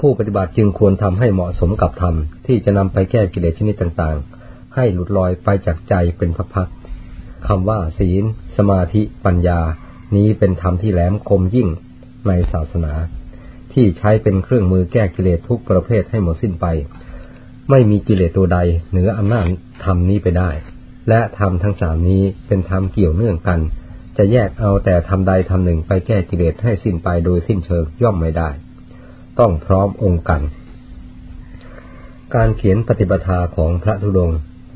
ผู้ปฏิบัติจึงควรทำให้เหมาะสมกับธรรมที่จะนำไปแก้กิเลสชนิดต่างๆ ให้หลุดลอยไปจากใจเป็นพักๆคำว่าศีล สมาธิ ปัญญา นี้เป็นธรรมที่แหลมคมยิ่งในศาสนา ที่ใช้เป็นเครื่องมือแก้กิเลสทุกประเภทให้หมดสิ้นไป ไม่มีกิเลสตัวใดเหนืออำนาจธรรมนี้ไปได้ และธรรมทั้งสามนี้เป็นธรรมเกี่ยวเนื่องกัน จะแยกเอาแต่ทำใดทำหนึ่งไปแก้กิเลสให้สิ้นไปโดยสิ้นเชิงย่อมไม่ได้ ต้องพร้อมองค์กัน การเขียนปฏิปทาของพระธุดง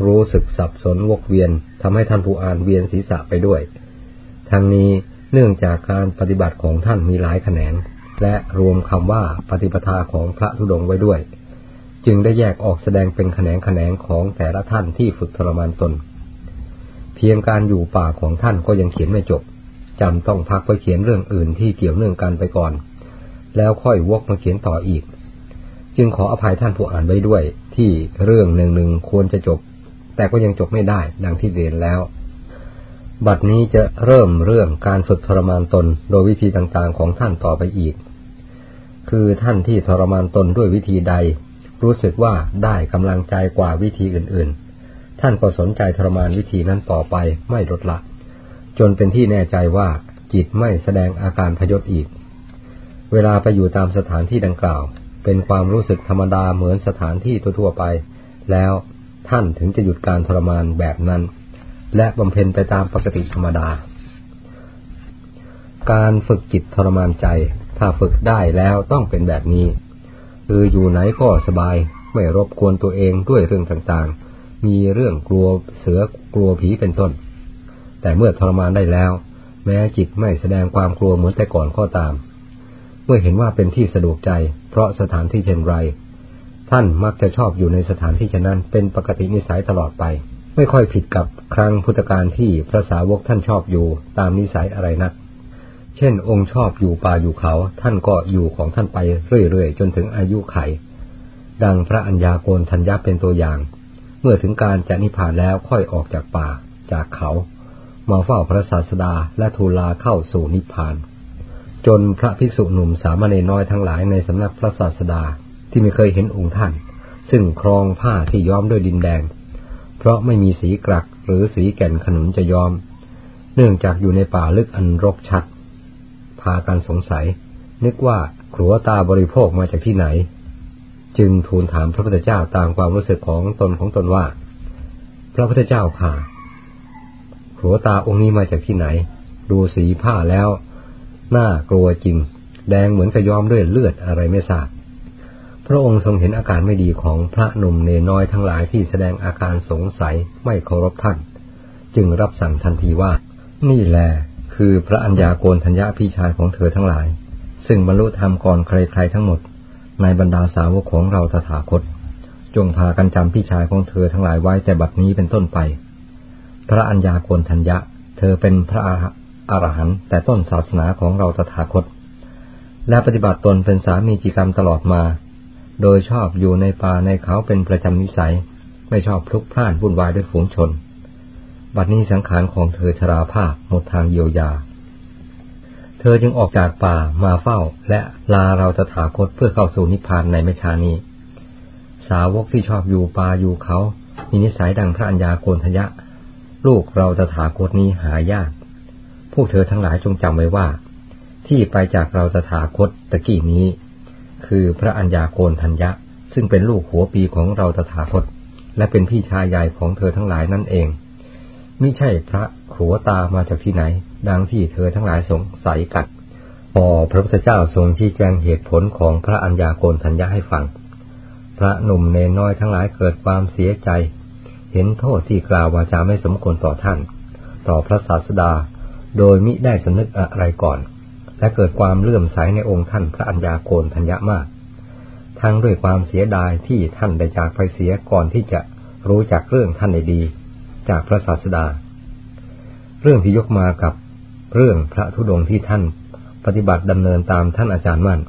รู้สึกสับสนวกเวียนทำให้ท่านผู้อ่านเวียนศีรษะไปด้วย ทั้งนี้เนื่องจากการปฏิบัติของท่านมีหลายแขนง และรวมคำว่าปฏิปทาของพระธุดงไว้ด้วย จึงได้แยกออกแสดงเป็นแขนงแขนงของแต่ละท่านที่ฝึกทรมานตน เพียงการอยู่ป่าของท่านก็ยังเขียนไม่จบจำต้องพักไปเขียนเรื่องอื่นที่เกี่ยวเนื่องกันไปก่อน แล้วค่อยวกมาเขียนต่ออีก จึงขออภัยท่านผู้อ่านไว้ด้วย ที่เรื่องหนึ่งหนึ่งควรจะจบ แต่ก็ยังจบไม่ได้ดังที่เรียนแล้ว บัดนี้จะเริ่มเรื่องการฝึกทรมานตนโดยวิธีต่างๆของท่านต่อไปอีก คือท่านที่ทรมานตนด้วยวิธีใด รู้สึกว่าได้กำลังใจกว่าวิธีอื่นๆ ท่านก็สนใจทรมานวิธีนั้นต่อไปไม่ลดละ จนเป็นที่แน่ใจว่าจิตไม่แสดงอาการพยศอีก เวลาไปอยู่ตามสถานที่ดังกล่าว เป็นความรู้สึกธรรมดาเหมือนสถานที่ทั่วไป แล้วท่านถึงจะหยุดการทรมานแบบนั้น และบำเพ็ญไปตามปกติธรรมดา การฝึกจิตทรมานใจ ถ้าฝึกได้แล้วต้องเป็นแบบนี้ คืออยู่ไหนก็สบาย ไม่รบกวนตัวเองด้วยเรื่องต่างๆ มีเรื่องกลัวเสือกลัวผีเป็นต้น แต่เมื่อทรมานได้แล้ว แม้จิตไม่แสดงความกลัวเหมือนแต่ก่อนก็ตาม เมื่อเห็นว่าเป็นที่สะดวกใจ เพราะสถานที่เช่นไร ท่านมักจะชอบอยู่ในสถานที่เช่นนั้น เป็นปกตินิสัยตลอดไป ไม่ค่อยผิดกับครั้งพุทธการที่พระสาวกท่านชอบอยู่ตามนิสัยอะไรนัก เช่น องค์ชอบอยู่ป่าอยู่เขา ท่านก็อยู่ของท่านไปเรื่อยๆจนถึงอายุไข ดังพระัญญาโกนทัญญาเป็นตัวอย่าง เมื่อถึงการจะนิพพานแล้วค่อยออกจากป่าจากเขามาเฝ้าพระศาสดาและทูลาเข้าสู่นิพพาน จนพระภิกษุหนุ่มสามเณรน้อยทั้งหลายในสำนักพระศาสดาที่ไม่เคยเห็นองค์ท่าน ซึ่งครองผ้าที่ย้อมด้วยดินแดง เพราะไม่มีสีกรักหรือสีแก่นขนุนจะย้อม เนื่องจากอยู่ในป่าลึกอันรกชัด พากันสงสัย นึกว่าครัวตาบริโภคมาจากที่ไหน จึงทูลถามพระพุทธเจ้าตามความรู้สึกของตนของตนว่า พระพุทธเจ้าค่ะครัวตาองค์นี้มาจากที่ไหน ดูสีผ้าแล้ว น่ากลัวจริง แดงเหมือนกระยอมด้วยเลือดอะไรไม่ทราบ พระองค์ทรงเห็นอาการไม่ดีของพระหนุ่มเนน้อยทั้งหลายที่แสดงอาการสงสัยไม่เคารพท่าน จึงรับสั่งทันทีว่า นี่แหละคือพระอัญญาโกนทัญญาพี่ชายของเธอทั้งหลาย ซึ่งบรรลุธรรมก่อนใครๆทั้งหมด ในบรรดาสาวกของเราตถาคต จงพากันจำพี่ชายของเธอทั้งหลายไว้แต่บัดนี้เป็นต้นไป พระอัญญาโกนทัญญะเธอเป็นพระ อรหันต์แต่ต้นศาสนาของเราตถาคต และปฏิบัติตนเป็นสามีจิกรรมตลอดมา โดยชอบอยู่ในป่าในเขาเป็นประจำนิสัย ไม่ชอบพลุกพล่านวุ่นวายด้วยฝูงชน บัดนี้สังขารของเธอชราภาพหมดทางเยียวยา เธอจึงออกจากป่ามาเฝ้าและลาเราตถาคตเพื่อเข้าสู่นิพพานในไม่ช้านี้ สาวกที่ชอบอยู่ป่าอยู่เขา มีนิสัยดังพระัญญาโกนทยะ ลูกเราตถาคตนี้หายาก พวกเธอทั้งหลายจงจำไว้ว่า ที่ไปจากเราตถาคตตะกี้นี้ คือพระัญญาโกนทัญญะ ซึ่งเป็นลูกหัวปีของเราตถาคต และเป็นพี่ชายใหญ่ของเธอทั้งหลายนั่นเองมิใช่พระขัวตามาจากที่ไหน ดังที่เธอทั้งหลายสงสัยกัดพอพระพุทธเจ้าทรงชี้แจงเหตุผลของพระัญญาโกนทัญญะให้ฟัง พระหนุ่มเนน้อยทั้งหลายเกิดความเสียใจ เห็นโทษที่กล่าววาจาไม่สมควรต่อท่าน ต่อพระศาสดา โดยมิได้สนึกอะไรก่อน และเกิดความเลื่อมใสในองค์ท่านพระัญญาโกนทัญญามาก ทั้งด้วยความเสียดายที่ท่านได้จากไปเสียก่อนที่จะรู้จักเรื่องท่านในดี จากพระศาสดา เรื่องที่ยกมากับเรื่องพระธุดงที่ท่านปฏิบัติดำเนินตามท่านอาจารย์มั่น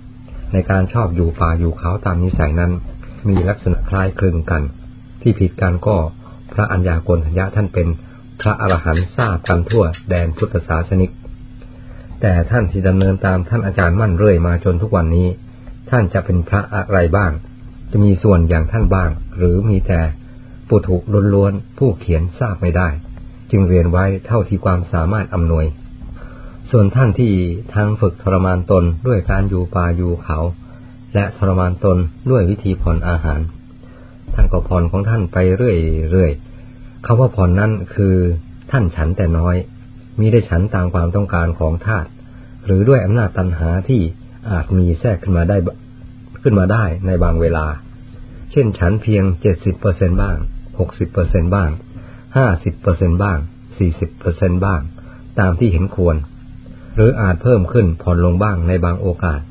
ในการชอบอยู่ป่าอยู่เขาตามนิสัยนั้น มีลักษณะคล้ายคลึงกัน ที่ผิดกันก็พระัญญาโกนทัญญาท่านเป็น พระอรหันต์ทราบกันทั่วแดนพุทธศาสนิก แต่ท่านที่ดำเนินตามท่านอาจารย์มั่นเรื่อยมาจนทุกวันนี้ ท่านจะเป็นพระอะไรบ้าง จะมีส่วนอย่างท่านบ้าง หรือมีแต่ปุถุล้วนๆผู้เขียนทราบไม่ได้ จึงเรียนไว้เท่าที่ความสามารถอำนวย ส่วนท่านที่ทั้งฝึกทรมานตนด้วยการอยู่ป่าอยู่เขา และทรมานตนด้วยวิธีผ่อนอาหาร ท่านก็ผ่อนของท่านไปเรื่อยๆ คำว่าผ่อนนั้นคือท่านฉันแต่น้อย มิได้ฉันตามความต้องการของทาตหรือด้วยอำนาจตันหาที่อาจมีแทรกขึ้นมาได้ขึ้นมาได้ในบางเวลา เช่นฉันเพียงเจ็ดสิบเปอร์เซ็นบ้างหกสิบเปอร์เซ็นบ้างห้าสิบเปอร์เซ็นบ้างสี่สิบเปอร์เซ็นบ้าง ตามที่เห็นควร หรืออาจเพิ่มขึ้นผ่อนลงบ้างในบางโอกาส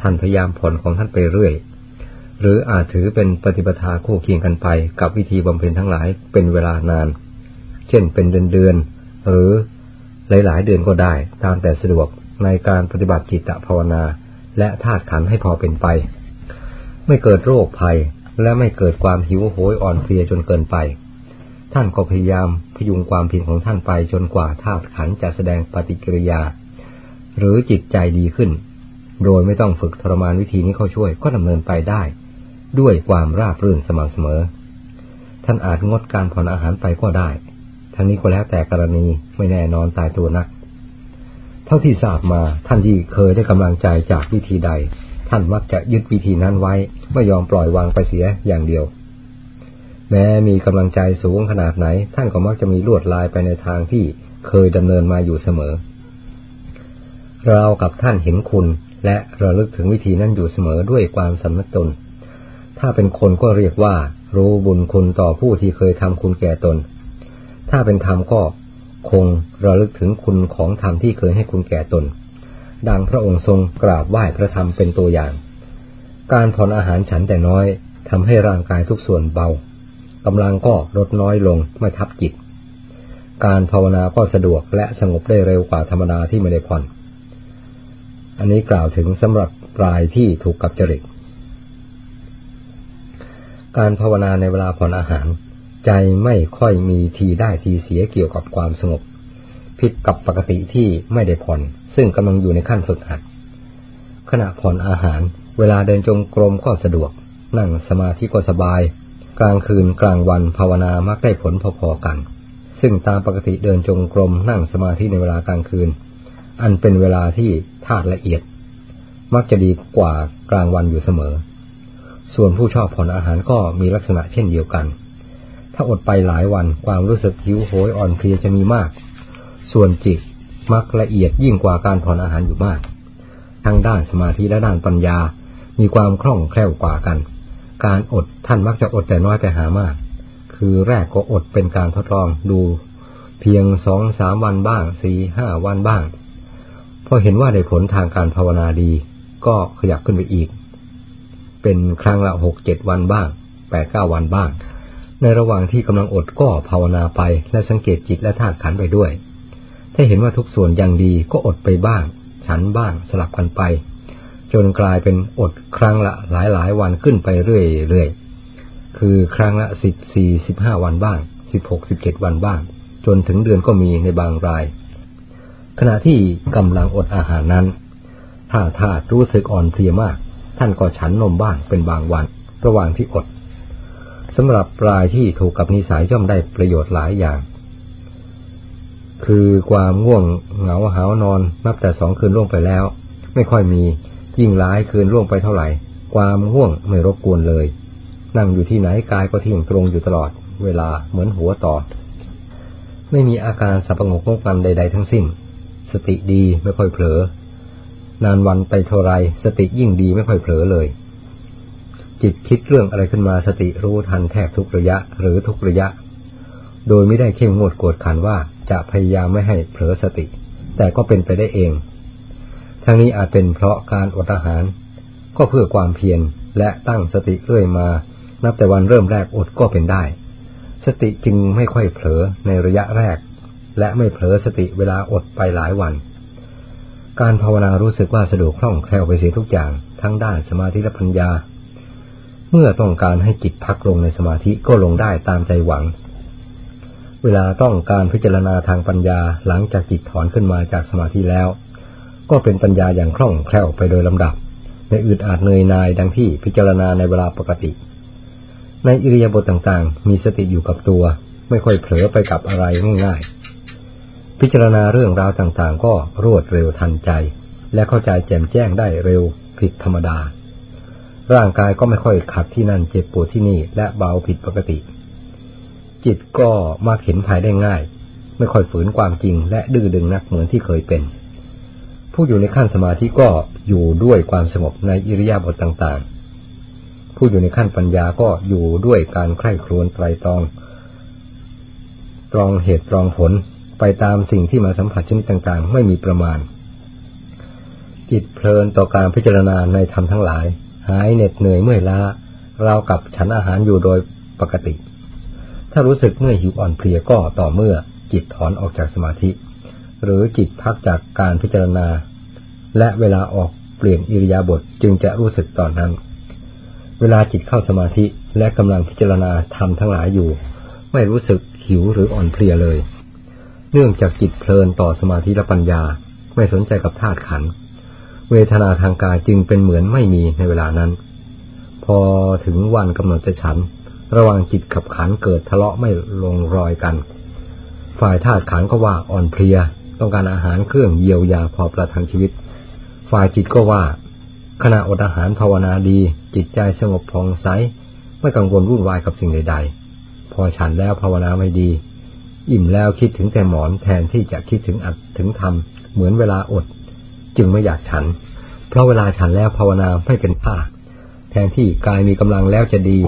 ท่านพยายามผ่อนของท่านไปเรื่อย หรืออาจถือเป็นปฏิปทาคู่เคียงกันไป กับวิธีบำเพ็ญทั้งหลายเป็นเวลานาน เช่นเป็นเดือนเดือนหรือหลายๆเดือนก็ได้ตามแต่สะดวกในการปฏิบัติจิตภาวนา และธาตุขันให้พอเป็นไป ไม่เกิดโรคภัยและไม่เกิดความหิวโหยอ่อนเพลียจนเกินไป ท่านก็พยายามพยุงความเพียรของท่านไปจนกว่าธาตุขันจะแสดงปฏิกิริยา หรือจิตใจดีขึ้น โดยไม่ต้องฝึกทรมานวิธีนี้เข้าช่วยก็ดำเนินไปได้ ด้วยความราบรื่นสม่ำเสมอ ท่านอาจงดการผ่อนอาหารไปก็ได้ ทั้งนี้ก็แล้วแต่กรณีไม่แน่นอนตายตัวนัก เท่าที่ทราบมาท่านที่เคยได้กำลังใจจากวิธีใด ท่านมักจะยึดวิธีนั้นไว้ ไม่ยอมปล่อยวางไปเสียอย่างเดียว แม้มีกำลังใจสูงขนาดไหน ท่านก็มักจะมีลวดลายไปในทางที่เคยดำเนินมาอยู่เสมอ เรากับท่านเห็นคุณและระลึกถึงวิธีนั้นอยู่เสมอด้วยความสำนึกตน ถ้าเป็นคนก็เรียกว่า รู้บุญคุณต่อผู้ที่เคยทำคุณแก่ตน ถ้าเป็นธรรมก็คงระลึกถึงคุณของธรรมที่เคยให้คุณแก่ตน ดังพระองค์ทรงกราบไหว้พระธรรมเป็นตัวอย่าง การผ่อนอาหารฉันแต่น้อยทำให้ร่างกายทุกส่วนเบากำลังก็ลดน้อยลงไม่ทับจิต การภาวนาก็สะดวกและสงบได้เร็วกว่าธรรมดาที่ไม่ได้ผ่อน อันนี้กล่าวถึงสำหรับปลายที่ถูกกับจริต การภาวนาในเวลาผ่อนอาหาร ใจไม่ค่อยมีทีได้ทีเสียเกี่ยวกับความสงบ ผิดกับปกติที่ไม่ได้ผ่อน ซึ่งกำลังอยู่ในขั้นฝึกหัด ขณะผ่อนอาหาร เวลาเดินจงกรมก็สะดวก นั่งสมาธิก็สบาย กลางคืนกลางวันภาวนามักได้ผลพอๆกัน ซึ่งตามปกติเดินจงกรมนั่งสมาธิในเวลากลางคืน อันเป็นเวลาที่ธาตุละเอียด มักจะดีกว่ากลางวันอยู่เสมอ ส่วนผู้ชอบผ่อนอาหารก็มีลักษณะเช่นเดียวกัน ถ้าอดไปหลายวันความรู้สึกหิวโหยอ่อนเพลียจะมีมาก ส่วนจิตมักละเอียดยิ่งกว่าการผ่อนอาหารอยู่มาก ทั้งด้านสมาธิและด้านปัญญา มีความคล่องแคล่วกว่ากัน การอดท่านมักจะอดแต่น้อยไปหามาก คือแรกก็อดเป็นการทดลองดู เพียงสองสามวันบ้างสี่ห้าวันบ้าง พอเห็นว่าได้ผลทางการภาวนาดี ก็ขยับขึ้นไปอีก เป็นครั้งละหกเจ็ดวันบ้างแปดเก้าวันบ้าง ในระหว่างที่กำลังอดก็ภาวนาไปและสังเกตจิตและธาตุขันไปด้วย ถ้าเห็นว่าทุกส่วนยังดีก็อดไปบ้าง ฉันบ้างสลับกันไป จนกลายเป็นอดครั้งละหลายหลายวันขึ้นไปเรื่อยๆคือครั้งละสิบสี่สิบห้าวันบ้างสิบหกสิบเจ็ดวันบ้าง จนถึงเดือนก็มีในบางราย ขณะที่กำลังอดอาหารนั้นถ้าธาตุรู้สึกอ่อนเพลียมาก ท่านก็ฉันนมบ้างเป็นบางวัน ระหว่างที่อดสำหรับรายที่ถูกกับนิสัยย่อมได้ประโยชน์หลายอย่าง คือความง่วงเหงาหาวนอนนับแต่สองคืนล่วงไปแล้ว ไม่ค่อยมียิ่งร้ายคืนล่วงไปเท่าไหร่ ความง่วงไม่รบกวนเลย นั่งอยู่ที่ไหนกายก็ทิ้งตรงอยู่ตลอด เวลาเหมือนหัวต่อ ไม่มีอาการสับประงกงกันใด ๆ ทั้งสิ้น สติดีไม่ค่อยเผลอ นานวันไปเท่าไรสติยิ่งดีไม่ค่อยเผลอเลย จิตคิดเรื่องอะไรขึ้นมาสติรู้ทันแทบทุกระยะหรือทุกระยะ โดยไม่ได้เข้มงวดกวดขันว่าจะพยายามไม่ให้เผลอสติ แต่ก็เป็นไปได้เอง ทั้งนี้อาจเป็นเพราะการอดอาหาร ก็เพื่อความเพียรและตั้งสติเรื่อยมา นับแต่วันเริ่มแรกอดก็เป็นได้ สติจึงไม่ค่อยเผลอในระยะแรก และไม่เผลอสติเวลาอดไปหลายวัน การภาวนารู้สึกว่าสะดวกคล่องแคล่วไปเสียทุกอย่างทั้งด้านสมาธิและปัญญา เมื่อต้องการให้จิตพักลงในสมาธิก็ลงได้ตามใจหวัง เวลาต้องการพิจารณาทางปัญญาหลังจากจิตถอนขึ้นมาจากสมาธิแล้ว ก็เป็นปัญญาอย่างคล่องแคล่วไปโดยลำดับในอึดอาจเนยนายดังที่พิจารณาในเวลาปกติ ในอิริยาบถต่างๆ มีสติอยู่กับตัว ไม่ค่อยเผลอไปกับอะไรง่ายๆ พิจารณาเรื่องราวต่างๆ ก็รวดเร็วทันใจ และเข้าใจแจ่มแจ้งได้เร็วผิดธรรมดา ร่างกายก็ไม่ค่อยขัดที่นั่นเจ็บปวดที่นี่และเบาผิดปกติ จิตก็มักเห็นภายได้ง่าย ไม่ค่อยฝืนความจริงและดื้อดึงนักเหมือนที่เคยเป็น ผู้อยู่ในขั้นสมาธิก็อยู่ด้วยความสงบในอิริยาบถต่างๆ ผู้อยู่ในขั้นปัญญาก็อยู่ด้วยการใคร่ครวญไตรตรองตรองเหตุตรองผล ไปตามสิ่งที่มาสัมผัสชนิดต่างๆ ไม่มีประมาณ จิตเพลินต่อการพิจารณาในธรรมทั้งหลาย หายเหน็ดเหนื่อยเมื่อยล้าเรากับฉันอาหารอยู่โดยปกติ ถ้ารู้สึกเมื่อยหิวอ่อนเพลียก็ต่อเมื่อจิตถอนออกจากสมาธิ หรือจิตพักจากการพิจารณา และเวลาออกเปลี่ยนอิริยาบถจึงจะรู้สึกตอนนั้น เวลาจิตเข้าสมาธิและกำลังพิจารณาทำทั้งหลายอยู่ ไม่รู้สึกหิวหรืออ่อนเพลียเลย เนื่องจากจิตเพลินต่อสมาธิและปัญญา ไม่สนใจกับธาตุขัน เวทนาทางกายจึงเป็นเหมือนไม่มีในเวลานั้น พอถึงวันกำหนดจะฉัน ระหว่างจิตขับขันเกิดทะเลาะไม่ลงรอยกัน ฝ่ายธาตุขันก็ว่าอ่อนเพลีย ต้องการอาหารเครื่องเยียวยาพอประทังชีวิต ฝ่ายจิตก็ว่า ขณะอดอาหารภาวนาดี จิตใจสงบผ่องใสไม่กังวลวุ่นวายกับสิ่งใด ๆ พอฉันแล้วภาวนาไม่ดี อิ่มแล้วคิดถึงแต่หมอนแทนที่จะคิดถึงอัดถึงทำเหมือนเวลาอด จึงไม่อยากฉัน เพราะเวลาฉันแล้วภาวนาไม่เป็นผ้าแทนที่กายมีกำลังแล้วจะดี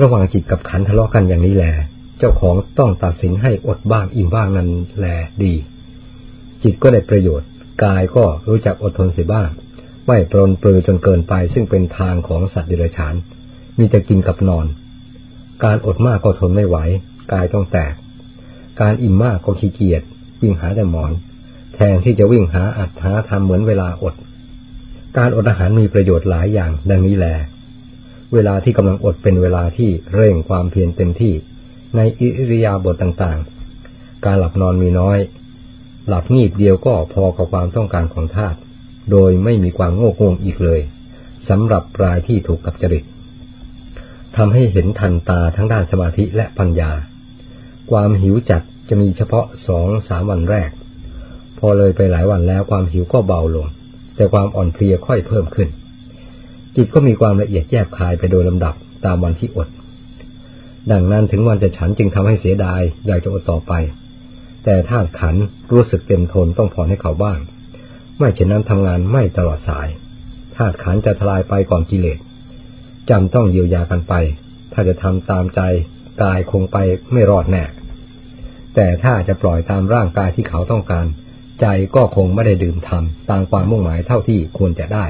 ระหว่างจิตกับขันทะเลาะกันอย่างนี้แหละเจ้าของต้องตัดสินให้อดบ้างอิ่มบ้างนั้นแลดี จิตก็ได้ประโยชน์ กายก็รู้จักอดทนเสียบ้าง ไม่ปรนปลือจนเกินไป ซึ่งเป็นทางของสัตว์ดิเรกชันมีแต่กินกับนอน การอดมากก็ทนไม่ไหว กายต้องแตก การอิ่มมากก็ขี้เกียจวิ่งหาแต่หมอน แทนที่จะวิ่งหาอัดหาทำเหมือนเวลาอด การอดอาหารมีประโยชน์หลายอย่างดังนี้แล เวลาที่กำลังอดเป็นเวลาที่เร่งความเพียรเต็มที่ ในอิริยาบถต่างๆ การหลับนอนมีน้อย หลับงีบเดียวก็พอกับความต้องการของธาตุโดยไม่มีความโง่โงงอีกเลยสำหรับรายที่ถูกกับจริตทำให้เห็นทันตาทั้งด้านสมาธิและปัญญา ความหิวจัด จะมีเฉพาะสองสามวันแรก พอเลยไปหลายวันแล้วความหิวก็เบาลง แต่ความอ่อนเพลียค่อยเพิ่มขึ้น จิตก็มีความละเอียดแยบคายไปโดยลำดับตามวันที่อด ดังนั้นถึงวันจะฉันจึงทำให้เสียดาย อยากจะอดต่อไป แต่ธาขันรู้สึกเต็มทนต้องผ่อนให้เขาบ้าง ไม่เช่นนั้นทำงานไม่ตลอดสายธาตุขันจะทลายไปก่อนกิเลสจำต้องเยียวยากันไป ถ้าจะทำตามใจกายคงไปไม่รอดแน่ แต่ถ้าจะปล่อยตามร่างกายที่เขาต้องการ ใจก็คงไม่ได้ดื่มทำตามความมุ่งหมายเท่าที่ควรจะได้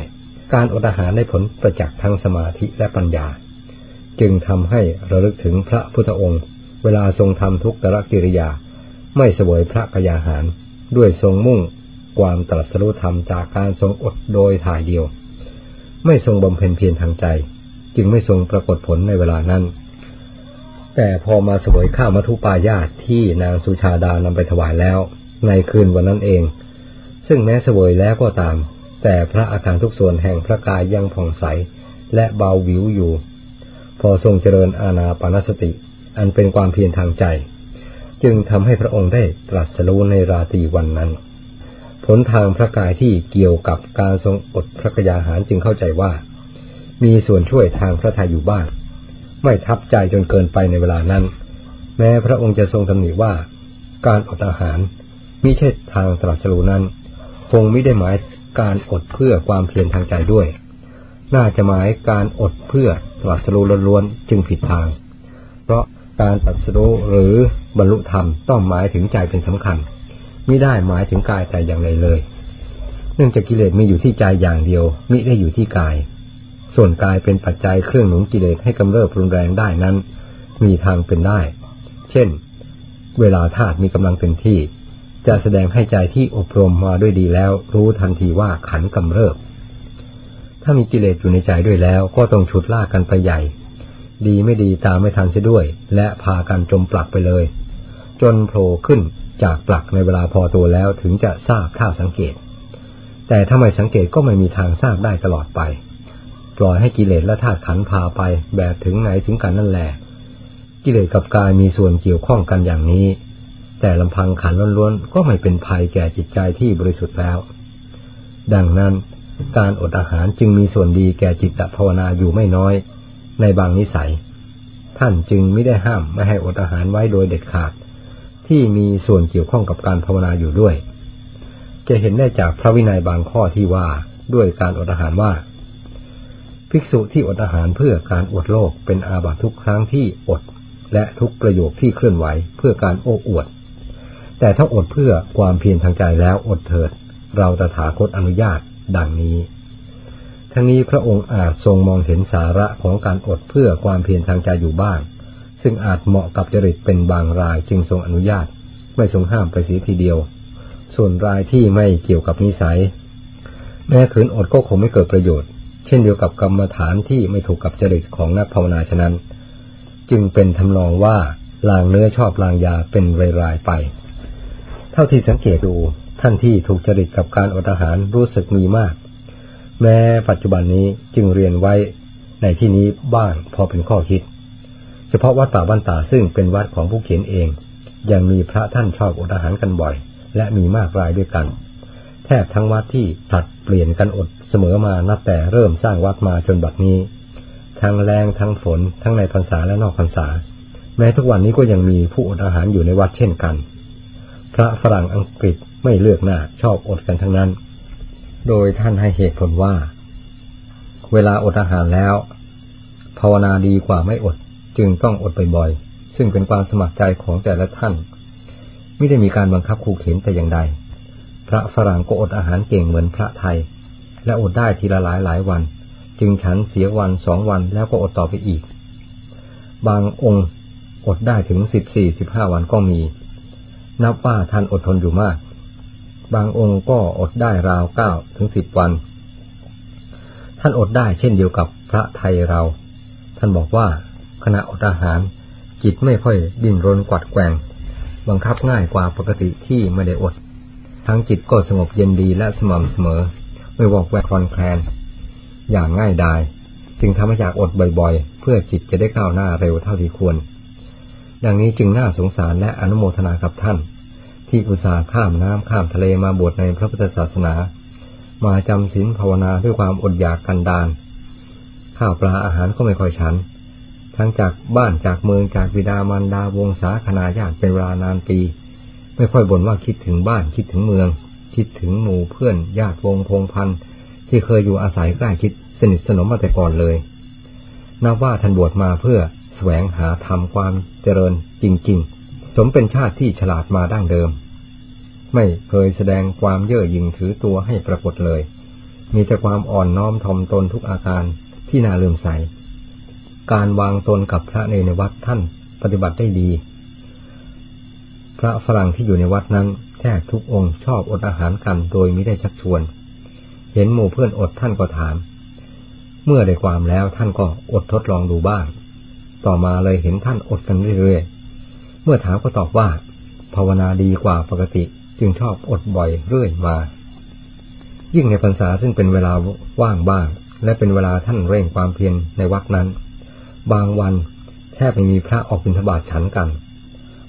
การอดอาหารได้ผลประจักษ์ทั้งสมาธิและปัญญา จึงทำให้ระลึกถึงพระพุทธองค์ เวลาทรงทำทุกตรกิริยา ไม่เสวยพระกยาหาร ด้วยทรงมุ่งความตรัสรู้ธรรมจากการทรงอดโดยถ่ายเดียว ไม่ทรงบำเพ็ญเพียรทางใจ จึงไม่ทรงปรากฏผลในเวลานั้น แต่พอมาเสวยข้าวมัทุปายาตที่นางสุชาดานำไปถวายแล้ว ในคืนวันนั้นเอง ซึ่งแม้เสวยแล้วก็ตาม แต่พระอาการทุกส่วนแห่งพระกายยังผ่องใส และเบาวิวอยู่ พอทรงเจริญอาณาปานสติ อันเป็นความเพียรทางใจ จึงทำให้พระองค์ได้ตรัสรู้ในราตรีวันนั้น ผลทางพระกายที่เกี่ยวกับการทรงอดพระกยาหารจึงเข้าใจว่า มีส่วนช่วยทางพระทัยอยู่บ้าง ไม่ทับใจจนเกินไปในเวลานั้น แม้พระองค์จะทรงตำหนิว่า การอดอาหารมิใช่ทางตรัสรู้นั้น คงไม่ได้หมายการอดเพื่อความเพียรทางใจด้วย น่าจะหมายการอดเพื่อตรัสรู้ล้วนๆจึงผิดทาง เพราะการตัดสู้หรือบรรลุธรรมต้องหมายถึงใจเป็นสำคัญมิได้หมายถึงกายแต่อย่างใดเลย เนื่องจากกิเลสมีอยู่ที่ใจอย่างเดียวมิได้อยู่ที่กาย ส่วนกายเป็นปัจจัยเครื่องหนุนกิเลสให้กำเริบรุนแรงได้นั้น มีทางเป็นได้ เช่น เวลาธาตุมีกำลังเต็มที่ จะแสดงให้ใจที่อบรมมาด้วยดีแล้ว รู้ทันทีว่าขันกำเริบ ถ้ามีกิเลสอยู่ในใจด้วยแล้ว ก็ต้องฉุดลากกันไปใหญ่ ดีไม่ดีตามไม่ทันเสียด้วย และพากันจมปลักไปเลย จนโผล่ขึ้นจากปลักในเวลาพอตัวแล้วถึงจะทราบท่าสังเกต แต่ถ้าไม่สังเกตก็ไม่มีทางทราบได้ตลอดไป ปล่อยให้กิเลสและธาตุขันพาไปแบบถึงไหนถึงกันนั่นแหละ กิเลสกับกายมีส่วนเกี่ยวข้องกันอย่างนี้ แต่ลำพังขันล้วนๆก็ไม่เป็นภัยแก่จิตใจที่บริสุทธิ์แล้ว ดังนั้น การอดอาหารจึงมีส่วนดีแก่จิตภาวนาอยู่ไม่น้อย ในบางนิสัย ท่านจึงไม่ได้ห้ามไม่ให้อดอาหารไว้โดยเด็ดขาด ที่มีส่วนเกี่ยวข้องกับการภาวนาอยู่ด้วย จะเห็นได้จากพระวินัยบางข้อที่ว่าด้วยการอดอาหารว่า ภิกษุที่อดอาหารเพื่อการอดโลกเป็นอาบัตทุกครั้งที่อด และทุกประโยคที่เคลื่อนไหวเพื่อการโอ้อวด แต่ถ้าอดเพื่อความเพียรทางใจแล้วอดเถิด เราตถาคตอนุญาตดังนี้ ทั้งนี้พระองค์อาจทรงมองเห็นสาระของการอดเพื่อความเพียรทางใจอยู่บ้าง ซึ่งอาจเหมาะกับจริตเป็นบางรายจึงทรงอนุญาต ไม่ทรงห้ามไปเสียทีเดียว ส่วนรายที่ไม่เกี่ยวกับนิสัย แม้ขืนอดก็คงไม่เกิดประโยชน์ ช่นเดียวกับกรรมฐานที่ไม่ถูกกับจริตของนักภาวนาฉะนั้น จึงเป็นทำนองว่าลางเนื้อชอบลางยาเป็นรายๆไป เท่าที่สังเกตดูท่านที่ถูกจริตกับการอดอาหารรู้สึกมีมาก แม้ปัจจุบันนี้จึงเรียนไว้ในที่นี้บ้างพอเป็นข้อคิด เฉพาะวัดป่าบ้านตาซึ่งเป็นวัดของผู้เขียนเอง ยังมีพระท่านชอบอดอาหารกันบ่อย และมีมากรายด้วยกัน แทบทั้งวัดที่ผัดเปลี่ยนกันอด เสมอมานับแต่เริ่มสร้างวัดมาจนบัดนี้ ทั้งแรงทั้งฝน ทั้งในพรรษาและนอกพรรษา แม้ทุกวันนี้ก็ยังมีผู้อดอาหารอยู่ในวัดเช่นกัน พระฝรั่งอังกฤษไม่เลือกหน้าชอบอดกันทั้งนั้น โดยท่านให้เหตุผลว่า เวลาอดอาหารแล้ว ภาวนาดีกว่าไม่อด จึงต้องอดบ่อยๆซึ่งเป็นความสมัครใจของแต่ละท่าน ไม่ได้มีการบังคับขู่เข็นแต่อย่างใด พระฝรั่งก็อดอาหารเก่งเหมือนพระไทย และอดได้ทีละหลายหลายวัน จึงฉันเสียวันสองวันแล้วก็อดต่อไปอีก บางองค์อดได้ถึงสิบสี่สิบห้าวันก็มี นับว่าท่านอดทนอยู่มาก บางองค์ก็อดได้ราวเก้าถึงสิบวัน ท่านอดได้เช่นเดียวกับพระไทยเรา ท่านบอกว่าขณะอดอาหาร จิตไม่ค่อยดิ้นรนกวัดแกงบังคับง่ายกว่าปกติที่ไม่ได้อด ทั้งจิตก็สงบเย็นดีและสม่ำเสมอ ไม่วอกแวกคลอนแคลน อย่างง่ายดาย จึงทำให้อยากอดบ่อยๆ เพื่อจิตจะได้ก้าวหน้าเร็วเท่าที่ควร ดังนี้จึงน่าสงสารและอนุโมทนากับท่าน ที่อุตส่าห์ข้ามน้ำข้ามทะเลมาบวชในพระพุทธศาสนา มาจำศีลภาวนาด้วยความอดอยากกันดานข้าวปลาอาหารก็ไม่ค่อยฉัน ทั้งจากบ้านจากเมืองจากวิดามารดาวงศาคณาญาติเป็นเวลานานปี ไม่ค่อยบ่นว่าคิดถึงบ้านคิดถึงเมือง คิดถึงหมู่เพื่อนญาติวงพงพันที่เคยอยู่อาศัยใกล้ชิดสนิทสนมมาแต่ก่อนเลยนับว่าท่านบวชมาเพื่อแสวงหาธรรมความเจริญจริง ๆ สมเป็นชาติที่ฉลาดมาดั้งเดิม ไม่เคยแสดงความเย่อหยิ่งถือตัวให้ปรากฏเลย มีแต่ความอ่อนน้อมถ่อมตนทุกอาการที่น่าเลื่อมใส การวางตนกับพระในในวัดท่านปฏิบัติได้ดี พระฝรั่งที่อยู่ในวัดนั้น แทบทุกองค์ชอบอดอาหารกันโดยไม่ได้ชักชวน เห็นหมู่เพื่อนอดท่านก็ถาม เมื่อได้ความแล้วท่านก็อดทดลองดูบ้าง ต่อมาเลยเห็นท่านอดกันเรื่อยเมื่อถามก็ตอบว่า ภาวนาดีกว่าปกติจึงชอบอดบ่อยเรื่อยมา ยิ่งในพรรษาซึ่งเป็นเวลาว่างบ้าง และเป็นเวลาท่านเร่งความเพียรในวัดนั้น บางวันแทบไม่มีพระออกบิณฑบาตฉันกัน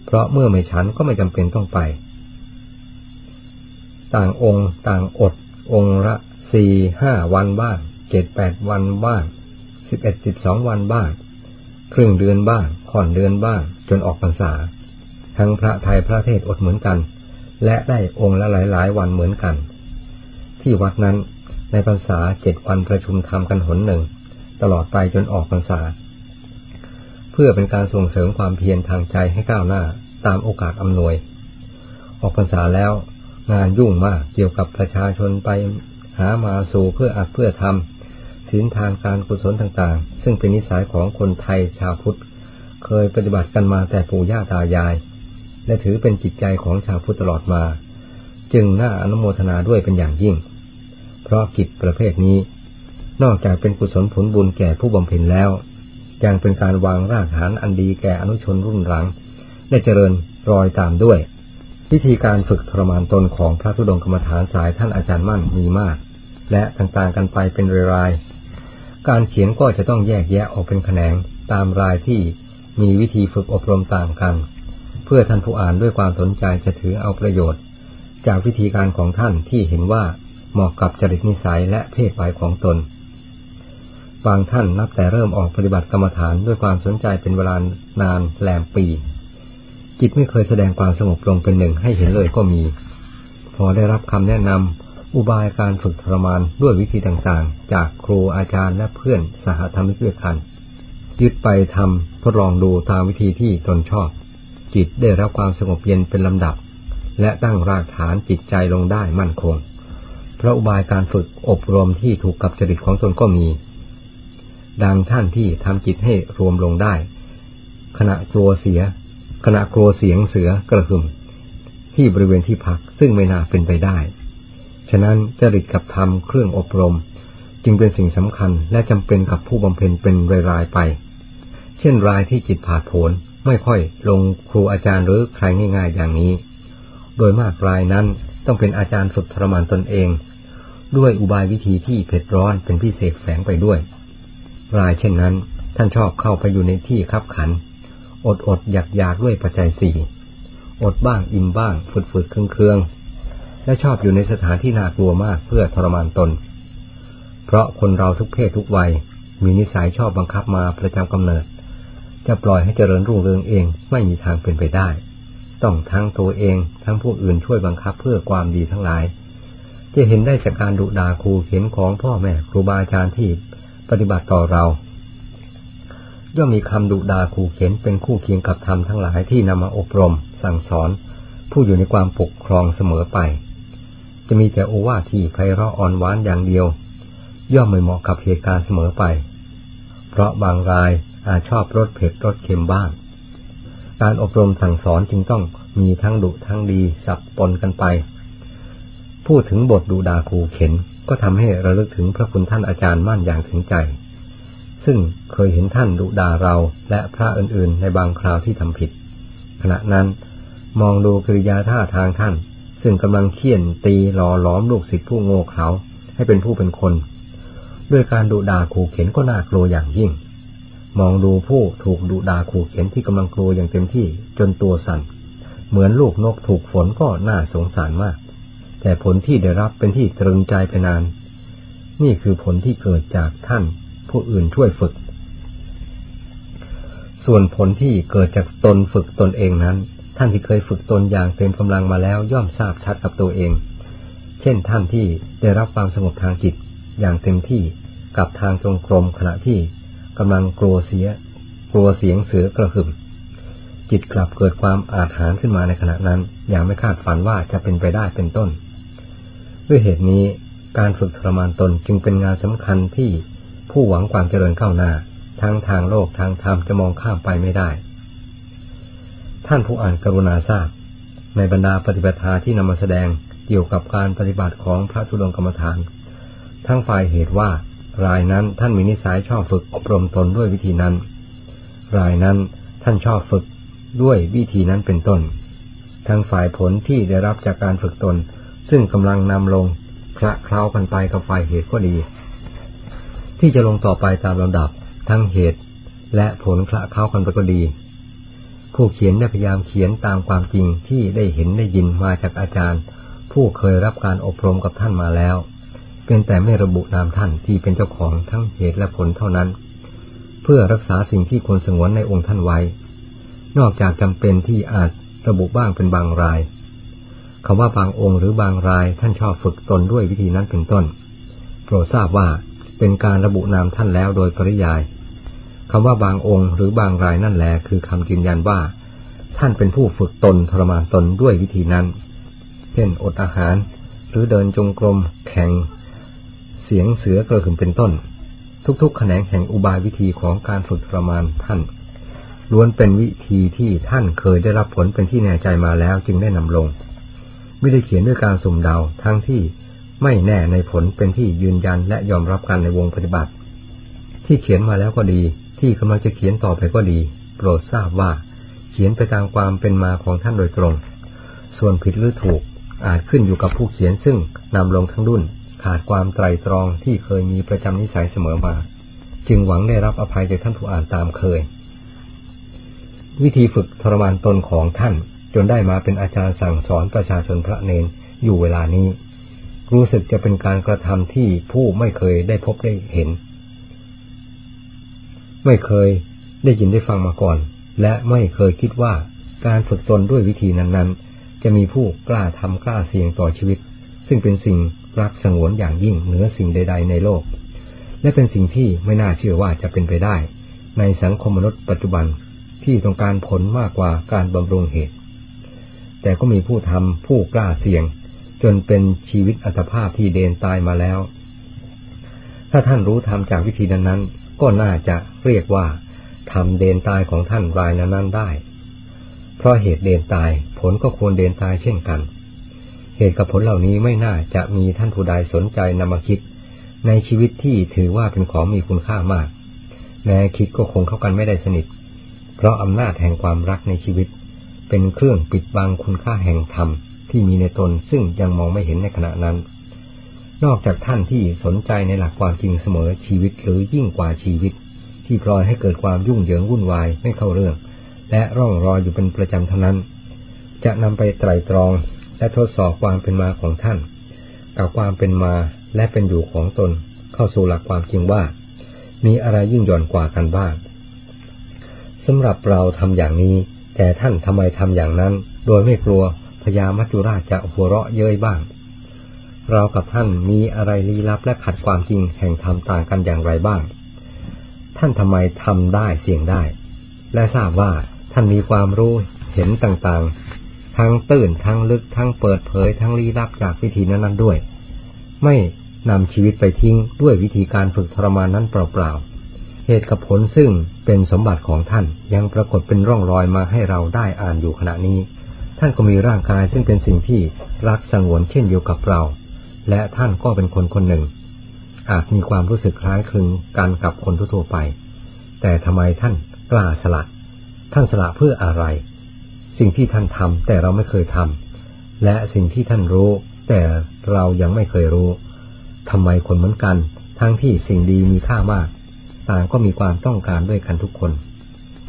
เพราะเมื่อไม่ฉันก็ไม่จำเป็นต้องไป ต่างองค์ต่างอด องค์ละสี่ห้าวันบ้างเจ็ดแปดวันบ้างสิบเอ็ดสิบสองวันบ้าง ครึ่งเดือนบ้างค่อนเดือนบ้าง จนออกพรรษา ทั้งพระไทยพระเทศอดเหมือนกัน และได้องค์ละหลาย ๆ วันเหมือนกัน ที่วัดนั้นในพรรษาเจ็ดวันประชุมธรรมกันหนหนึ่ง ตลอดไปจนออกพรรษา เพื่อเป็นการส่งเสริมความเพียรทางใจให้ก้าวหน้าตามโอกาสอำนวย ออกพรรษาแล้ว งานยุ่งมากเกี่ยวกับประชาชนไปหามาสู่เพื่ออัดเพื่อทำศีลทานการกุศลต่างๆ ซึ่งเป็นนิสัยของคนไทยชาวพุทธ เคยปฏิบัติกันมาแต่ปู่ย่าตายาย และถือเป็นจิตใจของชาวพุทธตลอดมา จึงน่าอนุโมทนาด้วยเป็นอย่างยิ่ง เพราะกิจประเภทนี้ นอกจากเป็นกุศลผลบุญแก่ผู้บำเพ็ญแล้วยังเป็นการวางรากฐานอันดีแก่อนุชนรุ่นหลังได้เจริญรอยตามด้วย วิธีการฝึกทรมานตนของพระธุดงกรรมฐานสายท่านอาจารย์มั่นมีมาก และต่างๆกันไปเป็นรายๆการเขียนก็จะต้องแยกแยะออกเป็นแขนงตามรายที่มีวิธีฝึกอบรมต่างกัน เพื่อท่านผู้อ่านด้วยความสนใจจะถือเอาประโยชน์ จากวิธีการของท่านที่เห็นว่าเหมาะกับจริตนิสัยและเพศไปของตน บางท่านนับแต่เริ่มออกปฏิบัติกรรมฐานด้วยความสนใจเป็นเวลานานแลมปี จิตไม่เคยแสดงความสงบลงเป็นหนึ่งให้เห็นเลยก็มี พอได้รับคำแนะนำอุบายการฝึกทรมานด้วยวิธีต่างๆ จากครูอาจารย์และเพื่อนสหธรรมิกด้วยกันยึดไปทำทดลองดูตามวิธีที่ตนชอบ จิตได้รับความสงบเย็นเป็นลำดับ และตั้งรากฐานจิตใจลงได้มั่นคงพระอุบายการฝึกอบรมที่ถูกกับจริตของตนก็มี ดังท่านที่ทำจิตให้รวมลงได้ ขณะกลัวเสีย ขณะกลัวเสียงเสือกระหึ่มที่บริเวณที่พักซึ่งไม่น่าเป็นไปได้ ฉะนั้นจริตกับธรรมเครื่องอบรม จึงเป็นสิ่งสำคัญและจำเป็นกับผู้บำเพ็ญเป็นรายๆไป เช่นรายที่จิตผาดโผนไม่ค่อยลงครูอาจารย์หรือใครง่าย ๆ อย่างนี้ โดยมากรายนั้นต้องเป็นอาจารย์ฝึกทรมานตนเอง ด้วยอุบายวิธีที่เผ็ดร้อนเป็นพิเศษแฝงไปด้วย รายเช่นนั้น ท่านชอบเข้าไปอยู่ในที่คับขัน อดอดอยากอยากด้วยปัจจัยสี่อดบ้างอิ่มบ้างฝืดฝืดเครื่องเครื่องและชอบอยู่ในสถานที่น่ากลัวมากเพื่อทรมานตน เพราะคนเราทุกเพศทุกวัย มีนิสัยชอบบังคับมาประจำกำเนิด จะปล่อยให้เจริญรุ่งเรืองเองไม่มีทางเป็นไปได้ ต้องทั้งตัวเองทั้งผู้อื่นช่วยบังคับเพื่อความดีทั้งหลาย จะเห็นได้จากการดุดาครูเข็นของพ่อแม่ครูบาอาจารย์ที่ปฏิบัติต่อเรา ย่อมมีคำดุดาครูเข็นเป็นคู่เคียงกับธรรมทั้งหลายที่นำมาอบรม สั่งสอน ผู้อยู่ในความปกครองเสมอไป จะมีแต่โอวาทที่ไพเราะอ่อนหวานอย่างเดียว ย่อมไม่เหมาะกับเหตุการณ์เสมอไป เพราะบางรายอาจชอบรสเผ็ดรสเค็มบ้าง การอบรมสั่งสอนจึงต้องมีทั้งดุทั้งดีสับปนกันไป พูดถึงบทดูดาคูเข็นก็ทำให้ระลึกถึงพระคุณท่านอาจารย์มั่นอย่างถึงใจ ซึ่งเคยเห็นท่านดุดาเราและพระอื่นๆ ในบางคราวที่ทำผิด ขณะนั้นมองดูกิริยาท่าทางท่าน ซึ่งกำลังเคี่ยนตีหล่อล้อมลูกศิษย์ผู้โง่เขลาให้เป็นผู้เป็นคน ด้วยการดุดาขู่เข็นก็น่ากลัวอย่างยิ่ง มองดูผู้ถูกดุดาขู่เข็นที่กำลังกลัวอย่างเต็มที่จนตัวสั่น เหมือนลูกนกถูกฝนก็น่าสงสารมาก แต่ผลที่ได้รับเป็นที่ตรึงใจไปนาน นี่คือผลที่เกิดจากท่าน ผู้อื่นช่วยฝึก ส่วนผลที่เกิดจากตนฝึกตนเองนั้น ท่านที่เคยฝึกตนอย่างเต็มกำลังมาแล้วย่อมทราบชัดกับตัวเอง เช่นท่านที่ได้รับความสงบทางจิตอย่างเต็มที่กับทางตรงกรมขณะที่กำลังกลัวเสีย กลัวเสียงเสือกระหึ่มจิตกลับเกิดความอาถรรพ์ขึ้นมาในขณะนั้น อย่างไม่คาดฝันว่าจะเป็นไปได้เป็นต้น ด้วยเหตุนี้การฝึกทรมานตนจึงเป็นงานสำคัญที่ ผู้หวังความเจริญก้าหน้า ทั้งทางโลกทางธรรมจะมองข้ามไปไม่ได้ ท่านผู้อ่านกรุณาทราบ ในบรรดาปฏิบัติที่นำมาแสดงเกี่ยวกับการปฏิบัติของพระธุดงกรรมฐาน ทั้งฝ่ายเหตุว่ารายนั้นท่านมีนิสัยชอบฝึกอบรมตนด้วยวิธีนั้น รายนั้นท่านชอบฝึกด้วยวิธีนั้นเป็นต้น ทั้งฝ่ายผลที่ได้รับจากการฝึกตน ซึ่งกำลังนำลงคละเคล้ากันไปกับฝ่ายเหตุก็ดี ที่จะลงต่อไปตามลำดับทั้งเหตุและผลคละเคล้ากันไปก็ดี ผู้เขียนได้พยายามเขียนตามความจริงที่ได้เห็นได้ยินมาจากอาจารย์ ผู้เคยรับการอบรมกับท่านมาแล้ว เป็นแต่ไม่ระบุนามท่านที่เป็นเจ้าของทั้งเหตุและผลเท่านั้น เพื่อรักษาสิ่งที่ควรสงวนในองค์ท่านไว้ นอกจากจำเป็นที่อาจระบุบ้างเป็นบางรายคำว่าบางองค์หรือบางรายท่านชอบฝึกตนด้วยวิธีนั้นเป็นต้นโปรดทราบว่า เป็นการระบุนามท่านแล้วโดยปริยายคำว่าบางองค์หรือบางรายนั่นแหละคือคำยืนยันว่า ท่านเป็นผู้ฝึกตนทรมานตนด้วยวิธีนั้น เช่นอดอาหาร หรือเดินจงกรม แข่ง เสียงเสือกระหึ่มเป็นต้น ทุกๆ แขนงแห่งอุบายวิธีของการฝึกทรมานท่าน ล้วนเป็นวิธีที่ท่านเคยได้รับผลเป็นที่แน่ใจมาแล้วจึงได้นำลง ไม่ได้เขียนด้วยการสุ่มเดาทั้งที่ ไม่แน่ในผลเป็นที่ยืนยันและยอมรับกันในวงปฏิบัติ ที่เขียนมาแล้วก็ดี ที่กำลังจะเขียนต่อไปก็ดี โปรดทราบว่า เขียนไปตามความเป็นมาของท่านโดยตรง ส่วนผิดหรือถูกอาจขึ้นอยู่กับผู้เขียนซึ่งนำลงทั้งรุ่น ขาดความไตรตรองที่เคยมีประจำนิสัยเสมอมา จึงหวังได้รับอภัยจากท่านผู้อ่านตามเคย วิธีฝึกทรมานตนของท่านจนได้มาเป็นอาจารย์สั่งสอนประชาชนพระเนนอยู่เวลานี้ รู้สึกจะเป็นการกระทำที่ผู้ไม่เคยได้พบได้เห็น ไม่เคยได้ยินได้ฟังมาก่อน และไม่เคยคิดว่าการฝึกตนด้วยวิธีนั้นๆ จะมีผู้กล้าทำกล้าเสี่ยงต่อชีวิต ซึ่งเป็นสิ่งรักสงวนอย่างยิ่งเหนือสิ่งใด ๆ ในโลก และเป็นสิ่งที่ไม่น่าเชื่อว่าจะเป็นไปได้ ในสังคมมนุษย์ปัจจุบันที่ต้องการผลมากกว่าการบำรุงเหตุ แต่ก็มีผู้ทำผู้กล้าเสี่ยง จนเป็นชีวิตอัตภาพที่เดนตายมาแล้ว ถ้าท่านรู้ทำจากวิธีนั้น ๆ ก็น่าจะเรียกว่าทำเดนตายของท่านรายนั้นๆได้ เพราะเหตุเดนตายผลก็ควรเดนตายเช่นกัน เหตุกับผลเหล่านี้ไม่น่าจะมีท่านผู้ใดสนใจนำมาคิด ในชีวิตที่ถือว่าเป็นของมีคุณค่ามาก แม้คิดก็คงเข้ากันไม่ได้สนิท เพราะอำนาจแห่งความรักในชีวิต เป็นเครื่องปิดบังคุณค่าแห่งธรรม ที่มีในตนซึ่งยังมองไม่เห็นในขณะนั้น นอกจากท่านที่สนใจในหลักความจริงเสมอชีวิตหรือยิ่งกว่าชีวิต ที่ปล่อยให้เกิดความยุ่งเหยิงวุ่นวายไม่เข้าเรื่อง และร่องรอยอยู่เป็นประจำเท่านั้น จะนำไปไตรตรองและทดสอบความเป็นมาของท่าน กับความเป็นมาและเป็นอยู่ของตนเข้าสู่หลักความจริงว่า มีอะไรยิ่งหย่อนกว่ากันบ้างสำหรับเราทำอย่างนี้ แต่ท่านทำไมทำอย่างนั้น โดยไม่กลัว พญามัจจุราชจะหัวเราะเย้ยบ้าง เรากับท่านมีอะไรลี้ลับและขัดความจริงแห่งธรรมต่างกันอย่างไรบ้าง ท่านทำไมทำได้เสี่ยงได้ และทราบว่าท่านมีความรู้เห็นต่างๆ ทั้งตื่นทั้งลึกทั้งเปิดเผยทั้งลี้ลับจากวิธีนั้นๆด้วย ไม่นำชีวิตไปทิ้งด้วยวิธีการฝึกทรมานนั้นเปล่าๆเหตุกับผลซึ่งเป็นสมบัติของท่านยังปรากฏเป็นร่องรอยมาให้เราได้อ่านอยู่ขณะนี้ ท่านก็มีร่างกายซึ่งเป็นสิ่งที่รักสงวนเช่นเดียวกับเรา และท่านก็เป็นคนคนหนึ่ง อาจมีความรู้สึกคล้ายคลึงกันกับคนทั่วไป แต่ทำไมท่านกล้าสละ ท่านสละเพื่ออะไร สิ่งที่ท่านทำแต่เราไม่เคยทำและสิ่งที่ท่านรู้ แต่เรายังไม่เคยรู้ทำไมคนเหมือนกัน ทั้งที่สิ่งดีมีค่ามาก ต่างก็มีความต้องการด้วยกันทุกคน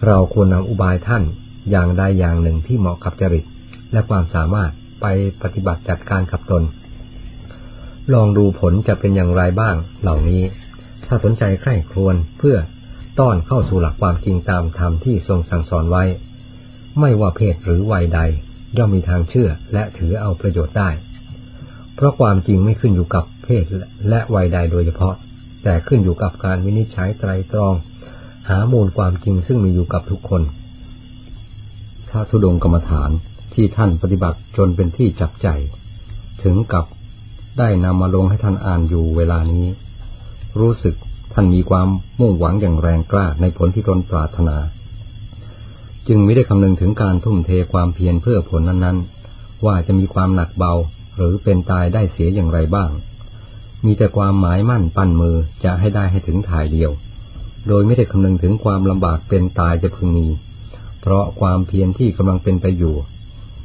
เราควรนำอุบายท่านอย่างใดอย่างหนึ่งที่เหมาะกับจริต และความสามารถไปปฏิบัติจัดการขับตน ลองดูผลจะเป็นอย่างไรบ้างเหล่านี้ ถ้าสนใจใคร่ครวญเพื่อต้อนเข้าสู่หลักความจริงตามธรรมที่ทรงสั่งสอนไว้ ไม่ว่าเพศหรือวัยใด ย่อมมีทางเชื่อและถือเอาประโยชน์ได้ เพราะความจริงไม่ขึ้นอยู่กับเพศและวัยใดโดยเฉพาะ แต่ขึ้นอยู่กับการวินิจฉัยไตรตรอง หามูลความจริงซึ่งมีอยู่กับทุกคนพระธุดงกรรมฐาน ที่ท่านปฏิบัติจนเป็นที่จับใจ ถึงกับได้นำมาลงให้ท่านอ่านอยู่เวลานี้ รู้สึกท่านมีความมุ่งหวังอย่างแรงกล้าในผลที่ตนปรารถนา จึงไม่ได้คำนึงถึงการทุ่มเทความเพียรเพื่อผลนั้นๆ ว่าจะมีความหนักเบาหรือเป็นตายได้เสียอย่างไรบ้าง มีแต่ความหมายมั่นปั้นมือจะให้ได้ให้ถึงถ่ายเดียว โดยไม่ได้คำนึงถึงความลำบากเป็นตายจะพึงมี เพราะความเพียรที่กำลังเป็นไปอยู่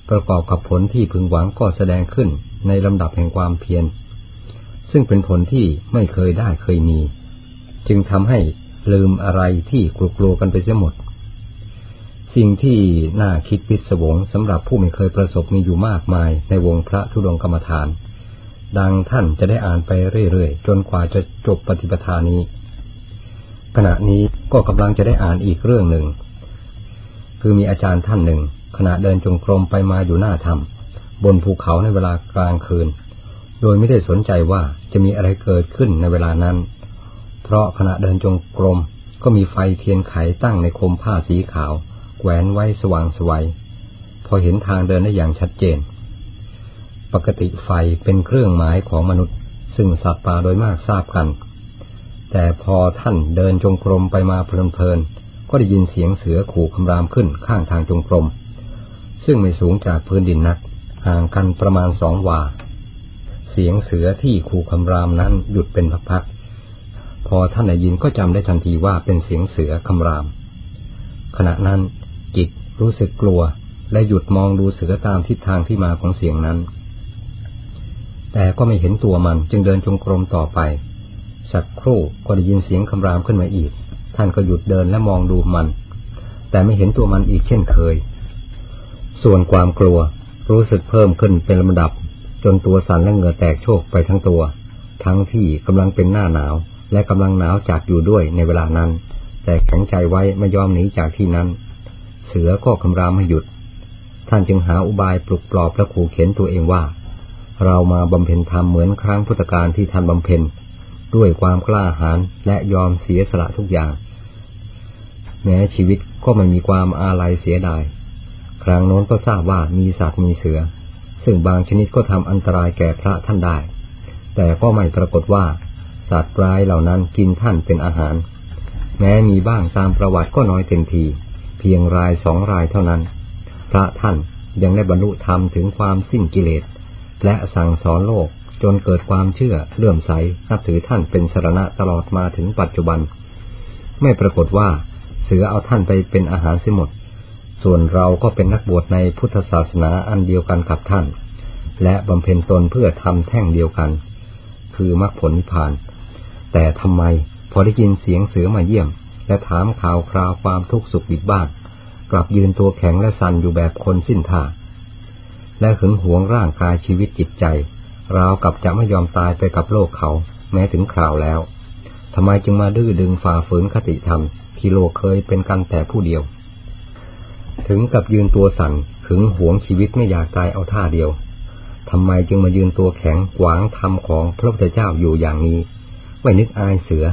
ประกอบกับผลที่พึงหวังก็แสดงขึ้นในลำดับแห่งความเพียร ซึ่งเป็นผลที่ไม่เคยได้เคยมี จึงทำให้ลืมอะไรที่กลัวๆกันไปเสียหมด สิ่งที่น่าคิดพิศวงสำหรับผู้ไม่เคยประสบมีอยู่มากมายในวงพระธุดงกรรมฐาน ดังท่านจะได้อ่านไปเรื่อยๆ จนกว่าจะจบปฏิปทานี้ ขณะนี้ก็กำลังจะได้อ่านอีกเรื่องหนึ่ง คือมีอาจารย์ท่านหนึ่ง ขณะเดินจงกรมไปมาอยู่หน้าถ้ำบนภูเขาในเวลากลางคืน โดยไม่ได้สนใจว่าจะมีอะไรเกิดขึ้นในเวลานั้น เพราะขณะเดินจงกรมก็มีไฟเทียนไขตั้งในคมผ้าสีขาวแขวนไว้สว่างสวัยพอเห็นทางเดินได้อย่างชัดเจน ปกติไฟเป็นเครื่องหมายของมนุษย์ ซึ่งสัตว์ป่าโดยมากทราบกัน แต่พอท่านเดินจงกรมไปมาเพลินๆก็ได้ยินเสียงเสือขู่คำรามขึ้นข้างทางจงกรม ซึ่งไม่สูงจากพื้นดินนัก ห่างกันประมาณสองวา เสียงเสือที่ขู่คำรามนั้นหยุดเป็นพักๆพอท่านได้ยินก็จำได้ทันทีว่าเป็นเสียงเสือคำราม ขณะนั้นจิตรู้สึกกลัวและหยุดมองดูเสือตามทิศทางที่มาของเสียงนั้น แต่ก็ไม่เห็นตัวมันจึงเดินจงกรมต่อไป สักครู่ก็ได้ยินเสียงคำรามขึ้นมาอีก ท่านก็หยุดเดินและมองดูมัน แต่ไม่เห็นตัวมันอีกเช่นเคย ส่วนความกลัวรู้สึกเพิ่มขึ้นเป็นลำดับ จนตัวสั่นและเหงื่อแตกโชกไปทั้งตัว ทั้งที่กำลังเป็นหน้าหนาว และกำลังหนาวจัดอยู่ด้วยในเวลานั้น แต่แข็งใจไว้ไม่ยอมหนีจากที่นั้น เสือก็คำรามไม่หยุด ท่านจึงหาอุบายปลุกปลอบและขู่เข็นตัวเองว่า เรามาบำเพ็ญธรรมเหมือนครั้งพุทธกาลที่ท่านบำเพ็ญด้วยความกล้าหาญและยอมเสียสละทุกอย่าง แม้ชีวิตก็ไม่มีความอาลัยเสียดาย ครั้งโน้นก็ทราบว่ามีสัตว์มีเสือ ซึ่งบางชนิดก็ทำอันตรายแก่พระท่านได้ แต่ก็ไม่ปรากฏว่า สัตว์ร้ายเหล่านั้นกินท่านเป็นอาหาร แม้มีบ้างตามประวัติก็น้อยเต็มที เพียงรายสองรายเท่านั้น พระท่านยังได้บรรลุธรรมถึงความสิ้นกิเลส และสั่งสอนโลกจนเกิดความเชื่อเลื่อมใสนับถือท่านเป็นสรณะตลอดมาถึงปัจจุบัน ไม่ปรากฏว่า เสือเอาท่านไปเป็นอาหารเสียหมด ส่วนเราก็เป็นนักบวชในพุทธศาสนาอันเดียวกันกับท่าน และบำเพ็ญตนเพื่อทำแท่งเดียวกัน คือมรรคผลนิพพาน แต่ทำไมพอได้ยินเสียงเสือมาเยี่ยม และถามข่าวคราวความทุกข์สุขดิบบ้านกลับยืนตัวแข็งและสั่นอยู่แบบคนสิ้นท่าและขึงหวงร่างกายชีวิตจิตใจราวกับจะไม่ยอมตายไปกับโลกเขา แม้ถึงคราวแล้วทำไมจึงมาดื้อดึงฝ่าฝืนคติธรรม ที่โลกเคยเป็นกันแต่ผู้เดียว ถึงกับยืนตัวสั่นขึงหวงชีวิตไม่อยากตายเอาท่าเดียวทำไมจึงมายืนตัวแข็งขวางธรรมของพระพุทธเจ้าอยู่อย่างนี้ไม่นึกอายเสือ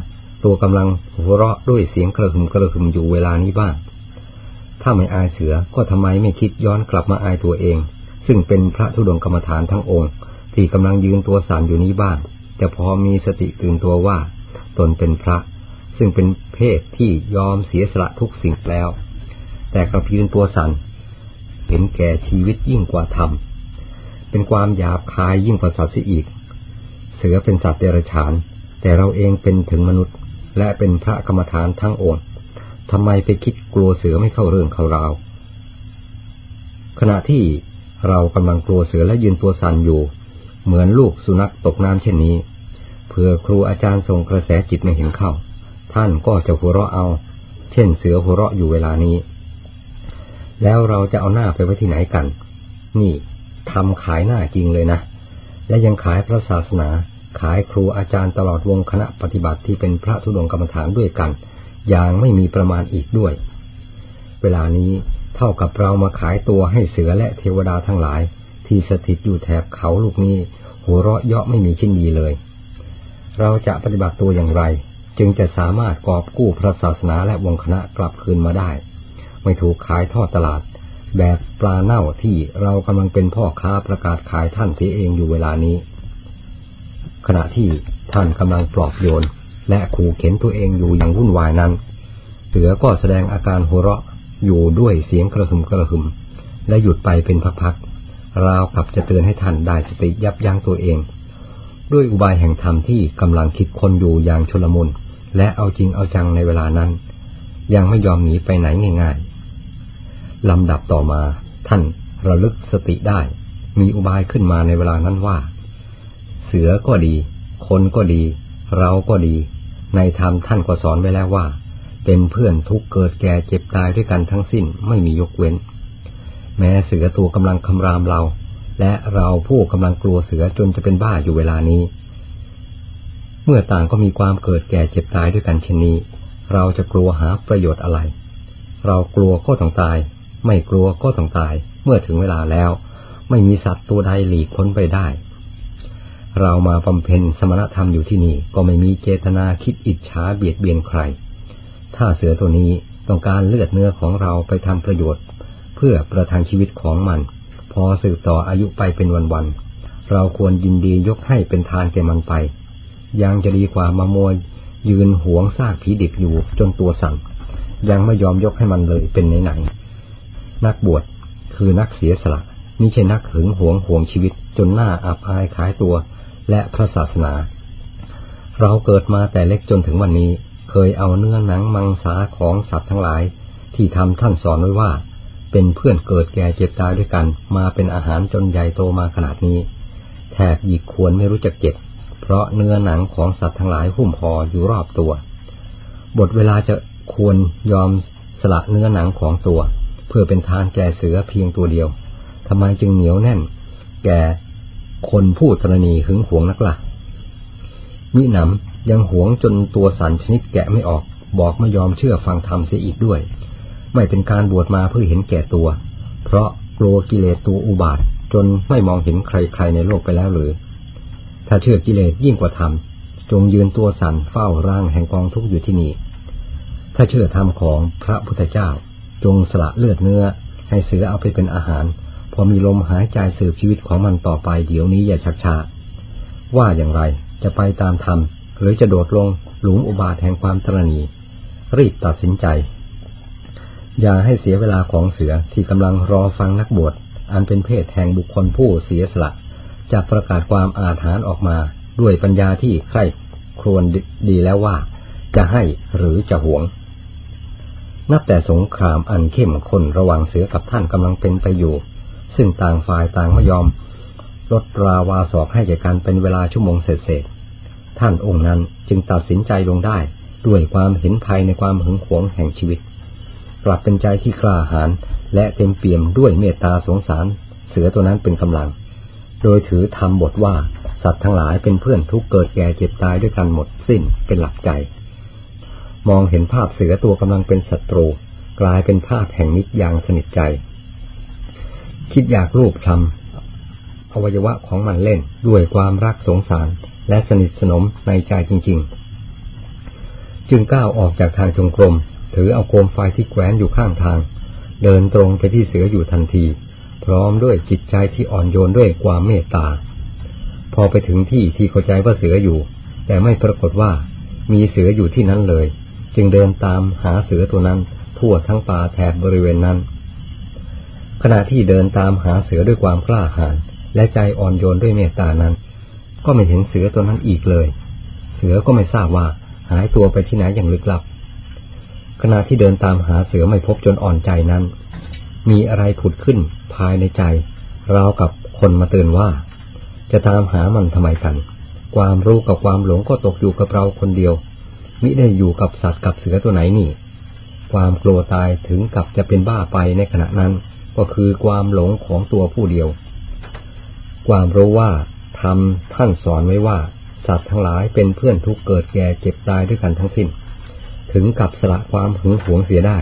ตัวกำลังหัวเราะด้วยเสียงกระหึ่มกระหึ่มอยู่เวลานี้บ้าง ถ้าไม่อายเสือก็ทำไมไม่คิดย้อนกลับมาอายตัวเอง ซึ่งเป็นพระธุดงกรรมฐานทั้งองค์ ที่กำลังยืนตัวสั่นอยู่นี้บ้างแต่พอมีสติตื่นตัวว่า ตนเป็นพระ ซึ่งเป็นเพศที่ยอมเสียสละทุกสิ่งแล้ว แต่กระพีนตัวสั่นเห็นแก่ชีวิตยิ่งกว่าธรรม เป็นความหยาบคายยิ่งกว่าสัตว์เสียอีก เสือเป็นสัตว์เดรัจฉาน แต่เราเองเป็นถึงมนุษย์ และเป็นพระกรรมฐานทั้งองค์ทำไมไปคิดกลัวเสือไม่เข้าเรื่องเข้าราว ขณะที่เรากำลังกลัวเสือและยืนตัวสั่นอยู่ เหมือนลูกสุนัขตกน้ำเช่นนี้เพื่อครูอาจารย์ส่งกระแสจิตไม่เห็นเข้า ท่านก็จะหัวเราะเอา เช่นเสือหัวเราะอยู่เวลานี้ แล้วเราจะเอาหน้าไปไว้ที่ไหนกัน นี่ทำขายหน้าจริงเลยนะ และยังขายพระศาสนา ขายครูอาจารย์ตลอดวงคณะปฏิบัติที่เป็นพระธุดงกรรมฐานด้วยกัน อย่างไม่มีประมาณอีกด้วย เวลานี้เท่ากับเรามาขายตัวให้เสือและเทวดาทั้งหลาย ที่สถิตอยู่แถบเขาลูกนี้ หัวเราะเยาะไม่มีชิ้นดีเลย เราจะปฏิบัติตัวอย่างไร จึงจะสามารถกอบกู้พระศาสนาและวงคณะกลับคืนมาได้ ไม่ถูกขายทอดตลาด แบบปลาเน่าที่เรากำลังเป็นพ่อค้าประกาศขายท่านเสียเองอยู่เวลานี้ ขณะที่ท่านกำลังปลอบโยน และขู่เข็นตัวเองอยู่อย่างวุ่นวายนั้น เสือก็แสดงอาการหัวเราะอยู่ด้วยเสียงกระหึ่มกระหึ่มและหยุดไปเป็นพักๆราวกับจะเตือนให้ท่านได้สติยับยั้งตัวเอง ด้วยอุบายแห่งธรรมที่กำลังคิดคนอยู่อย่างชลมุนและเอาจริงเอาจังในเวลานั้น ยังไม่ยอมหนีไปไหนง่าย ๆ ลำดับต่อมา ท่านระลึกสติได้ มีอุบายขึ้นมาในเวลานั้นว่า เสือก็ดี คนก็ดี เราก็ดี ในธรรมท่านก็สอนไว้แล้วว่า เป็นเพื่อนทุกเกิดแก่เจ็บตายด้วยกันทั้งสิ้นไม่มียกเว้น แม้เสือตัวกำลังคำรามเรา และเราผู้กำลังกลัวเสือจนจะเป็นบ้าอยู่เวลานี้ เมื่อต่างก็มีความเกิดแก่เจ็บตายด้วยกันเช่นนี้ เราจะกลัวหาประโยชน์อะไรเรากลัวก็ต้องตาย ไม่กลัวก็ต้องตาย เมื่อถึงเวลาแล้ว ไม่มีสัตว์ตัวใดหลีกพ้นไปได้ เรามาบำเพ็ญสมณธรรมอยู่ที่นี่ ก็ไม่มีเจตนาคิดอิจฉาเบียดเบียนใคร ถ้าเสือตัวนี้ต้องการเลือดเนื้อของเราไปทำประโยชน์ เพื่อประทังชีวิตของมัน พอสืบต่ออายุไปเป็นวันๆเราควรยินดียกให้เป็นทานแก่มันไป ยังจะดีกว่ามามัวยืนหวงซากผีดิบอยู่จนตัวสั่นยังไม่ยอมยกให้มันเลยเป็นไหนๆนั นักบวชคือนักเสียสละนี่ใช่นักหึงหวงห่วงชีวิตจนหน้าอับอายขายตัวและพระศาสนา เราเกิดมาแต่เล็กจนถึงวันนี้ เคยเอาเนื้อหนังมังสาของสัตว์ทั้งหลาย ที่ทำท่านสอนไว้ว่า เป็นเพื่อนเกิดแก่เจ็บตายด้วยกัน มาเป็นอาหารจนใหญ่โตมาขนาดนี้แทบหยิกควรไม่รู้จักเก็บ เพราะเนื้อหนังของสัตว์ทั้งหลายหุ้มห่ออยู่รอบตัว บทเวลาจะควรยอมสละเนื้อหนังของตัว พื่อเป็นทานแก่เสือเพียงตัวเดียวทำไมจึงเหนียวแน่น แก่คนผู้ตรณีหึงหวงนักละ่ะมิหนำยังหวงจนตัวสันชนิดแกะไม่ออก บอกไม่ยอมเชื่อฟังธรรมเสียอีกด้วย ไม่เป็นการบวชมาเพื่อเห็นแก่ตัว เพราะกลัวกิเลสตัวอุบาทจนไม่มองเห็นใครๆในโลกไปแล้วหรือ ถ้าเชื่อกิเลสยิ่งกว่าธรรม จงยืนตัวสันเฝ้าร่างแห่งกองทุกข์อยู่ที่นี่ ถ้าเชื่อธรรมของพระพุทธเจ้า จงสละเลือดเนื้อ ให้เสือเอาไปเป็นอาหาร พอมีลมหายใจสืบชีวิตของมันต่อไปเดี๋ยวนี้อย่าชักช้าว่าอย่างไรจะไปตามธรรมหรือจะโดดลงหลุมอุบาทแห่งความตรณีรีบตัดสินใจ อย่าให้เสียเวลาของเสือที่กำลังรอฟังนักบวชอันเป็นเพศแห่งบุคคลผู้เสียสละจะประกาศความอาถรรพ์ออกมาด้วยปัญญาที่ใคร่ครวญดีแล้วว่า จะให้หรือจะหวง นับแต่สงครามอันเข้มข้นระหว่างเสือกับท่านกำลังเป็นไปอยู่ ซึ่งต่างฝ่ายต่างไม่ยอมลดราวาสอกให้แก่กันเป็นเวลาชั่วโมงเศษท่านองค์นั้นจึงตัดสินใจลงได้ ด้วยความเห็นภัยในความหึงหวงแห่งชีวิต กลับเป็นใจที่กล้าหาญและเต็มเปี่ยมด้วยเมตตาสงสาร เสือตัวนั้นเป็นกำลัง โดยถือทำบทว่า สัตว์ทั้งหลายเป็นเพื่อนทุกเกิดแก่เจ็บตายด้วยกันหมดสิ้นเป็นหลักใจ มองเห็นภาพเสือตัวกำลังเป็นศัตรู กลายเป็นภาพแห่งนิจอย่างสนิทใจ คิดอยากรูปทำอวัยวะของมันเล่นด้วยความรักสงสารและสนิทสนมในใจจริง ๆ จึงก้าวออกจากทางจงกรม ถือเอาโคมไฟที่แขวนอยู่ข้างทาง เดินตรงไปที่เสืออยู่ทันที พร้อมด้วยจิตใจที่อ่อนโยนด้วยความเมตตา พอไปถึงที่ที่เข้าใจว่าเสืออยู่ แต่ไม่ปรากฏว่ามีเสืออยู่ที่นั้นเลย จึงเดินตามหาเสือตัวนั้นทั่วทั้งป่าแถบบริเวณนั้น ขณะที่เดินตามหาเสือด้วยความกล้าหาญและใจอ่อนโยนด้วยเมตตานั้น ก็ไม่เห็นเสือตัวนั้นอีกเลย เสือก็ไม่ทราบว่าหายตัวไปที่ไหนอย่างลึกลับ ขณะที่เดินตามหาเสือไม่พบจนอ่อนใจนั้น มีอะไรผุดขึ้นภายในใจราวกับคนมาเตือนว่า จะตามหามันทำไมกัน ความรู้กับความหลงก็ตกอยู่กับเราคนเดียว มิได้อยู่กับสัตว์กับเสือตัวไหนนี่ ความกลัวตายถึงกับจะเป็นบ้าไปในขณะนั้น ก็คือความหลงของตัวผู้เดียว ความรู้ว่าธรรมท่านสอนไว้ว่า สัตว์ทั้งหลายเป็นเพื่อนทุกเกิดแก่เจ็บตายด้วยกันทั้งสิ้น ถึงกับสละความหึงหวงเสียได้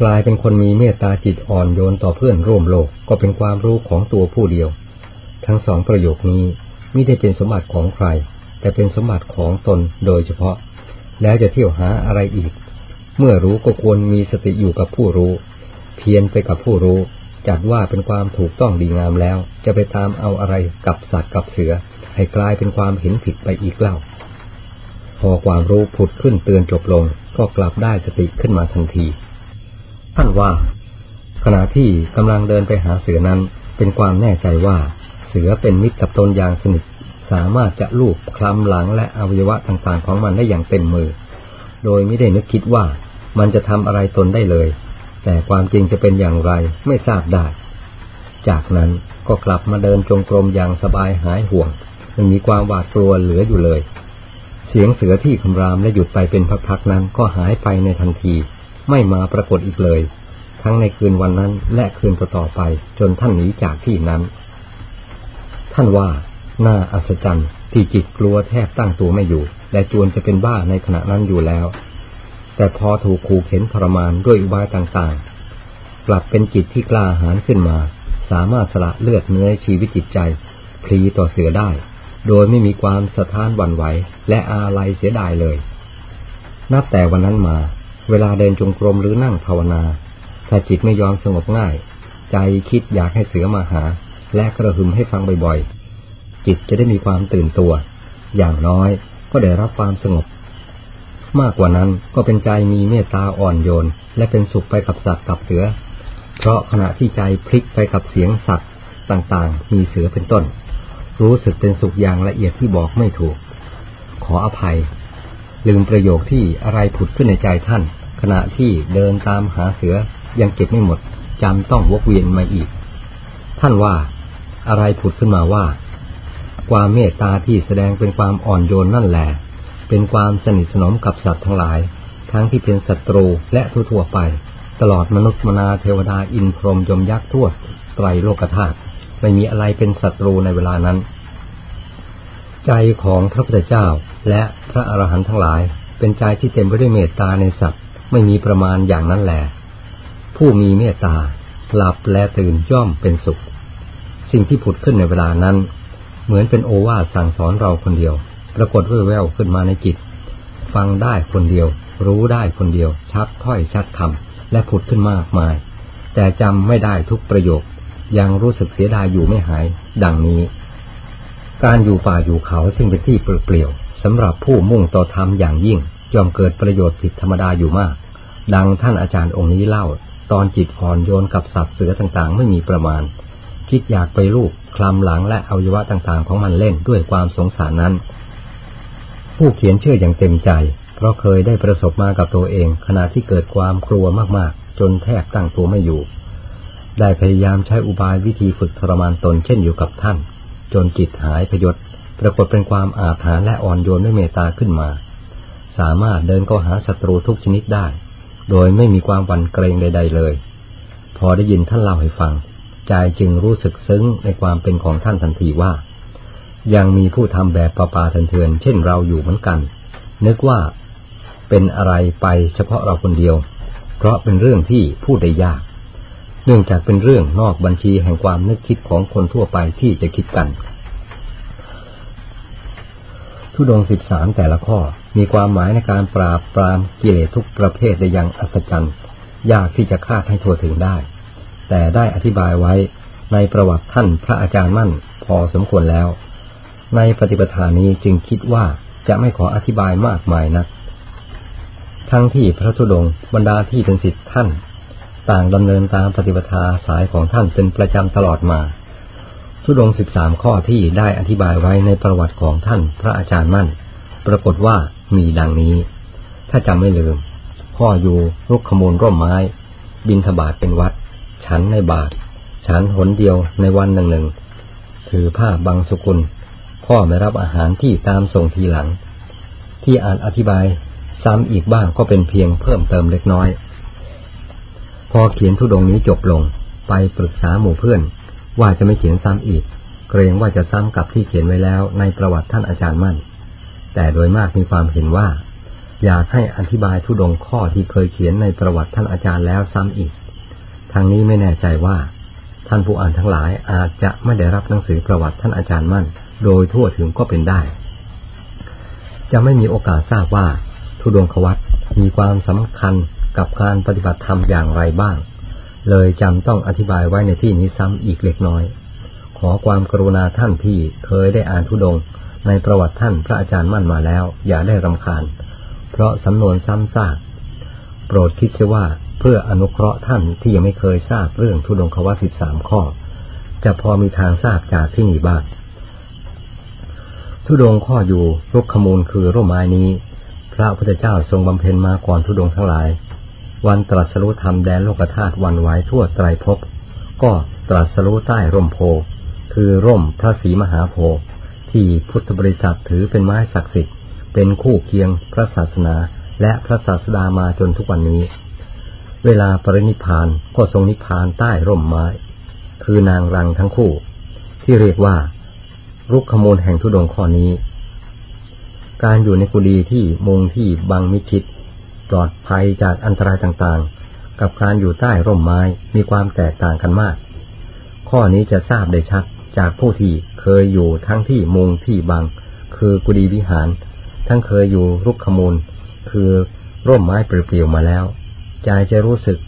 กลายเป็นคนมีเมตตาจิตอ่อนโยนต่อเพื่อนร่วมโลกก็เป็นความรู้ของตัวผู้เดียว ทั้งสองประโยคนี้ไม่ได้เป็นสมบัติของใคร แต่เป็นสมบัติของตนโดยเฉพาะ แล้วจะเที่ยวหาอะไรอีก เมื่อรู้ก็ควรมีสติอยู่กับผู้รู้ เพียรไปกับผู้รู้ จัดว่าเป็นความถูกต้องดีงามแล้ว จะไปตามเอาอะไรกับสัตว์กับเสือ ให้กลายเป็นความเห็นผิดไปอีกเล่า พอความรู้ผุดขึ้นเตือนจบลง ก็กลับได้สติขึ้นมาทันทีท่านว่า ขณะที่กำลังเดินไปหาเสือนั้น เป็นความแน่ใจว่า เสือเป็นมิตรกับตนอย่างสนิท สามารถจะลูบคลำหลังและอวัยวะต่างๆของมันได้อย่างเต็มมือ โดยไม่ได้นึกคิดว่ามันจะทำอะไรตนได้เลย แต่ความจริงจะเป็นอย่างไรไม่ทราบได้ จากนั้นก็กลับมาเดินจงกรมอย่างสบายหายห่วงไม่มีความหวาดกลัวเหลืออยู่เลย เสียงเสือที่คำรามและหยุดไปเป็นพักๆนั้นก็หายไปในทันที ไม่มาปรากฏอีกเลย ทั้งในคืนวันนั้นและคืนต่อไปจนท่านหนีจากที่นั้น ท่านว่า น่าอัศจรรย์ที่จิตกลัวแทบตั้งตัวไม่อยู่ และจวนจะเป็นบ้าในขณะนั้นอยู่แล้ว แต่พอถูกขู่เข็นทรมานด้วยอุบายต่างๆ กลับเป็นจิตที่กล้าหาญขึ้นมา สามารถสละเลือดเนื้อชีวิตจิตใจพลีต่อเสือได้ โดยไม่มีความสะท้านหวั่นไหว และอาลัยเสียดายเลย นับแต่วันนั้นมา เวลาเดินจงกรมหรือนั่งภาวนา ถ้าจิตไม่ยอมสงบง่าย ใจคิดอยากให้เสือมาหา และกระหึ่มให้ฟังบ่อยๆ จิตจะได้มีความตื่นตัว อย่างน้อยก็ได้รับความสงบ มากกว่านั้นก็เป็นใจมีเมตตาอ่อนโยน และเป็นสุขไปกับสัตว์กับเสือ เพราะขณะที่ใจพลิกไปกับเสียงสัตว์ต่างๆ มีเสือเป็นต้น รู้สึกเป็นสุขอย่างละเอียดที่บอกไม่ถูก ขออภัย ลืมประโยคที่อะไรผุดขึ้นในใจท่าน ขณะที่เดินตามหาเสือยังเก็บไม่หมดจำต้องวกเวียนมาอีก ท่านว่าอะไรผุดขึ้นมาว่า ความเมตตาที่แสดงเป็นความอ่อนโยนนั่นแหละเป็นความสนิทสนมกับสัตว์ทั้งหลาย ทั้งที่เป็นศัตรูและทั่วๆไป ตลอดมนุษย์มนาเทวดาอินพรหมยมยักษ์ทั่วไตรโลกธาตุไม่มีอะไรเป็นศัตรูในเวลานั้น ใจของพระพุทธเจ้าและพระอรหันต์ทั้งหลาย เป็นใจที่เต็มไปด้วยเมตตาในสัตว์ไม่มีประมาณอย่างนั้นแหละผู้มีเมตตาหลับและตื่นย่อมเป็นสุข สิ่งที่ผุดขึ้นในเวลานั้น เหมือนเป็นโอวาทสั่งสอนเราคนเดียว ปรากฏแววๆขึ้นมาในจิต ฟังได้คนเดียว รู้ได้คนเดียว ชัดถ้อยชัดคำและผุดขึ้นมากมาย แต่จำไม่ได้ทุกประโยค ยังรู้สึกเสียดายอยู่ไม่หาย ดังนี้ การอยู่ป่าอยู่เขาซึ่งเป็นที่เปลี่ยวสำหรับผู้มุ่งต่อธรรมอย่างยิ่งย่อมเกิดประโยชน์ผิดธรรมดาอยู่มาก ดังท่านอาจารย์องค์นี้เล่า ตอนจิตอ่อนโยนกับสัตว์เสือต่างๆ ไม่มีประมาณ คิดอยากไปลูก คลำหลังและอวัยวะต่างๆ ของมันเล่นด้วยความสงสารนั้น ผู้เขียนเชื่ออย่างเต็มใจ เพราะเคยได้ประสบมากับตัวเอง ขณะที่เกิดความกลัวมากๆ จนแทบตั้งตัวไม่อยู่ ได้พยายามใช้อุบายวิธีฝึกทรมานตนเช่นอยู่กับท่าน จนจิตหายพยศปรากฏเป็นความอาถรรพ์และอ่อนโยนด้วยเมตตาขึ้นมา สามารถเดินก็หาศัตรูทุกชนิดได้ โดยไม่มีความหวั่นเกรงใด ๆเลย พอได้ยินท่านเล่าให้ฟัง ใจจึงรู้สึกซึ้งในความเป็นของท่านทันทีว่า ยังมีผู้ทำแบบประปาเถื่อนเช่นเราอยู่เหมือนกัน นึกว่าเป็นอะไรไปเฉพาะเราคนเดียว เพราะเป็นเรื่องที่พูดได้ยาก เนื่องจากเป็นเรื่องนอกบัญชีแห่งความนึกคิดของคนทั่วไปที่จะคิดกัน ทุดงสิบสามแต่ละข้อมีความหมายในการปราบปรามกิเลสทุกประเภทได้อย่างอัศจรรย์ ยากที่จะคาดให้ทั่วถึงได้ แต่ได้อธิบายไว้ในประวัติท่านพระอาจารย์มั่นพอสมควรแล้ว ในปฏิปทานี้จึงคิดว่าจะไม่ขออธิบายมากมายนะัก ทั้งที่พระธุดงบรรดาที่เป็นสิทธิ์ท่าน ต่างดำเนินตามปฏิปทาสายของท่านเป็นประจำตลอดมาทุดงสิบสามข้อที่ได้อธิบายไว้ในประวัติของท่านพระอาจารย์มั่น ปรากฏว่ามีดังนี้ ถ้าจำไม่ลืมพ่ออยู่ลุกขมูลร่มไม้ บินทบาทเป็นวัด ฉันในบาท ฉันหนเดียวในวันหนึ่งหนึ่งถือผ้าบางสุกุล พ่อไม่รับอาหารที่ตามส่งทีหลัง ที่อ่านอธิบายซ้ำอีกบ้างก็เป็นเพียงเพิ่มเติมเล็กน้อย พอเขียนทุดงนี้จบลง ไปปรึกษาหมู่เพื่อน ว่าจะไม่เขียนซ้ำอีก เกรงว่าจะซ้ำกับที่เขียนไว้แล้วในประวัติท่านอาจารย์มั่น แต่โดยมากมีความเห็นว่า อยากให้อธิบายทุดงข้อที่เคยเขียนในประวัติท่านอาจารย์แล้วซ้ำอีก ทางนี้ไม่แน่ใจว่า ท่านผู้อ่านทั้งหลายอาจจะไม่ได้รับหนังสือประวัติท่านอาจารย์มั่น โดยทั่วถึงก็เป็นได้ จะไม่มีโอกาสทราบว่า ทุดงควัตมีความสำคัญกับการปฏิบัติธรรมอย่างไรบ้าง เลยจำต้องอธิบายไว้ในที่นี้ซ้ำอีกเล็กน้อย ขอความกรุณาท่านที่เคยได้อ่านทุดงในประวัติท่านพระอาจารย์มั่นมาแล้ว อย่าได้รำคาญ เพราะสำนวนซ้ำซากโปรดคิดเสียว่า เพื่ออนุเคราะห์ท่านที่ยังไม่เคยทราบเรื่องทุดงควัตสิบสามข้อ จะพอมีทางทราบจากที่นี่บ้างทุดงข้ออยู่รุกขมูลคือร่มไม้นี้ พระพุทธเจ้าทรงบำเพ็ญมาก่อนทุดงทั้งหลาย วันตรัสรู้ธรรมแดนโลกธาตุวันไหวทั่วไตรภพก็ตรัสรู้ใต้ร่มโพคือร่มพระศรีมหาโพธิ์ที่พุทธบริษัทถือเป็นไม้ศักดิ์สิทธิ์ เป็นคู่เคียงพระศาสนา และพระศาสดามาจนทุกวันนี้ เวลาปรินิพานก็ทรงนิพานใต้ร่มไม้ คือนางรังทั้งคู่ ที่เรียกว่า รุกขมูลแห่งทุดงข้อนี้ การอยู่ในกุฏิที่มุงที่บังมิชิด ปลอดภัยจากอันตรายต่างๆ กับการอยู่ใต้ร่มไม้มีความแตกต่างกันมาก ข้อนี้จะทราบได้ชัดจากผู้ที่เคยอยู่ทั้งที่มุงที่บัง คือกุฏิวิหาร ทั้งเคยอยู่รุกขมูล คือร่มไม้เปลี่ยวมาแล้ว ใจจะรู้สึก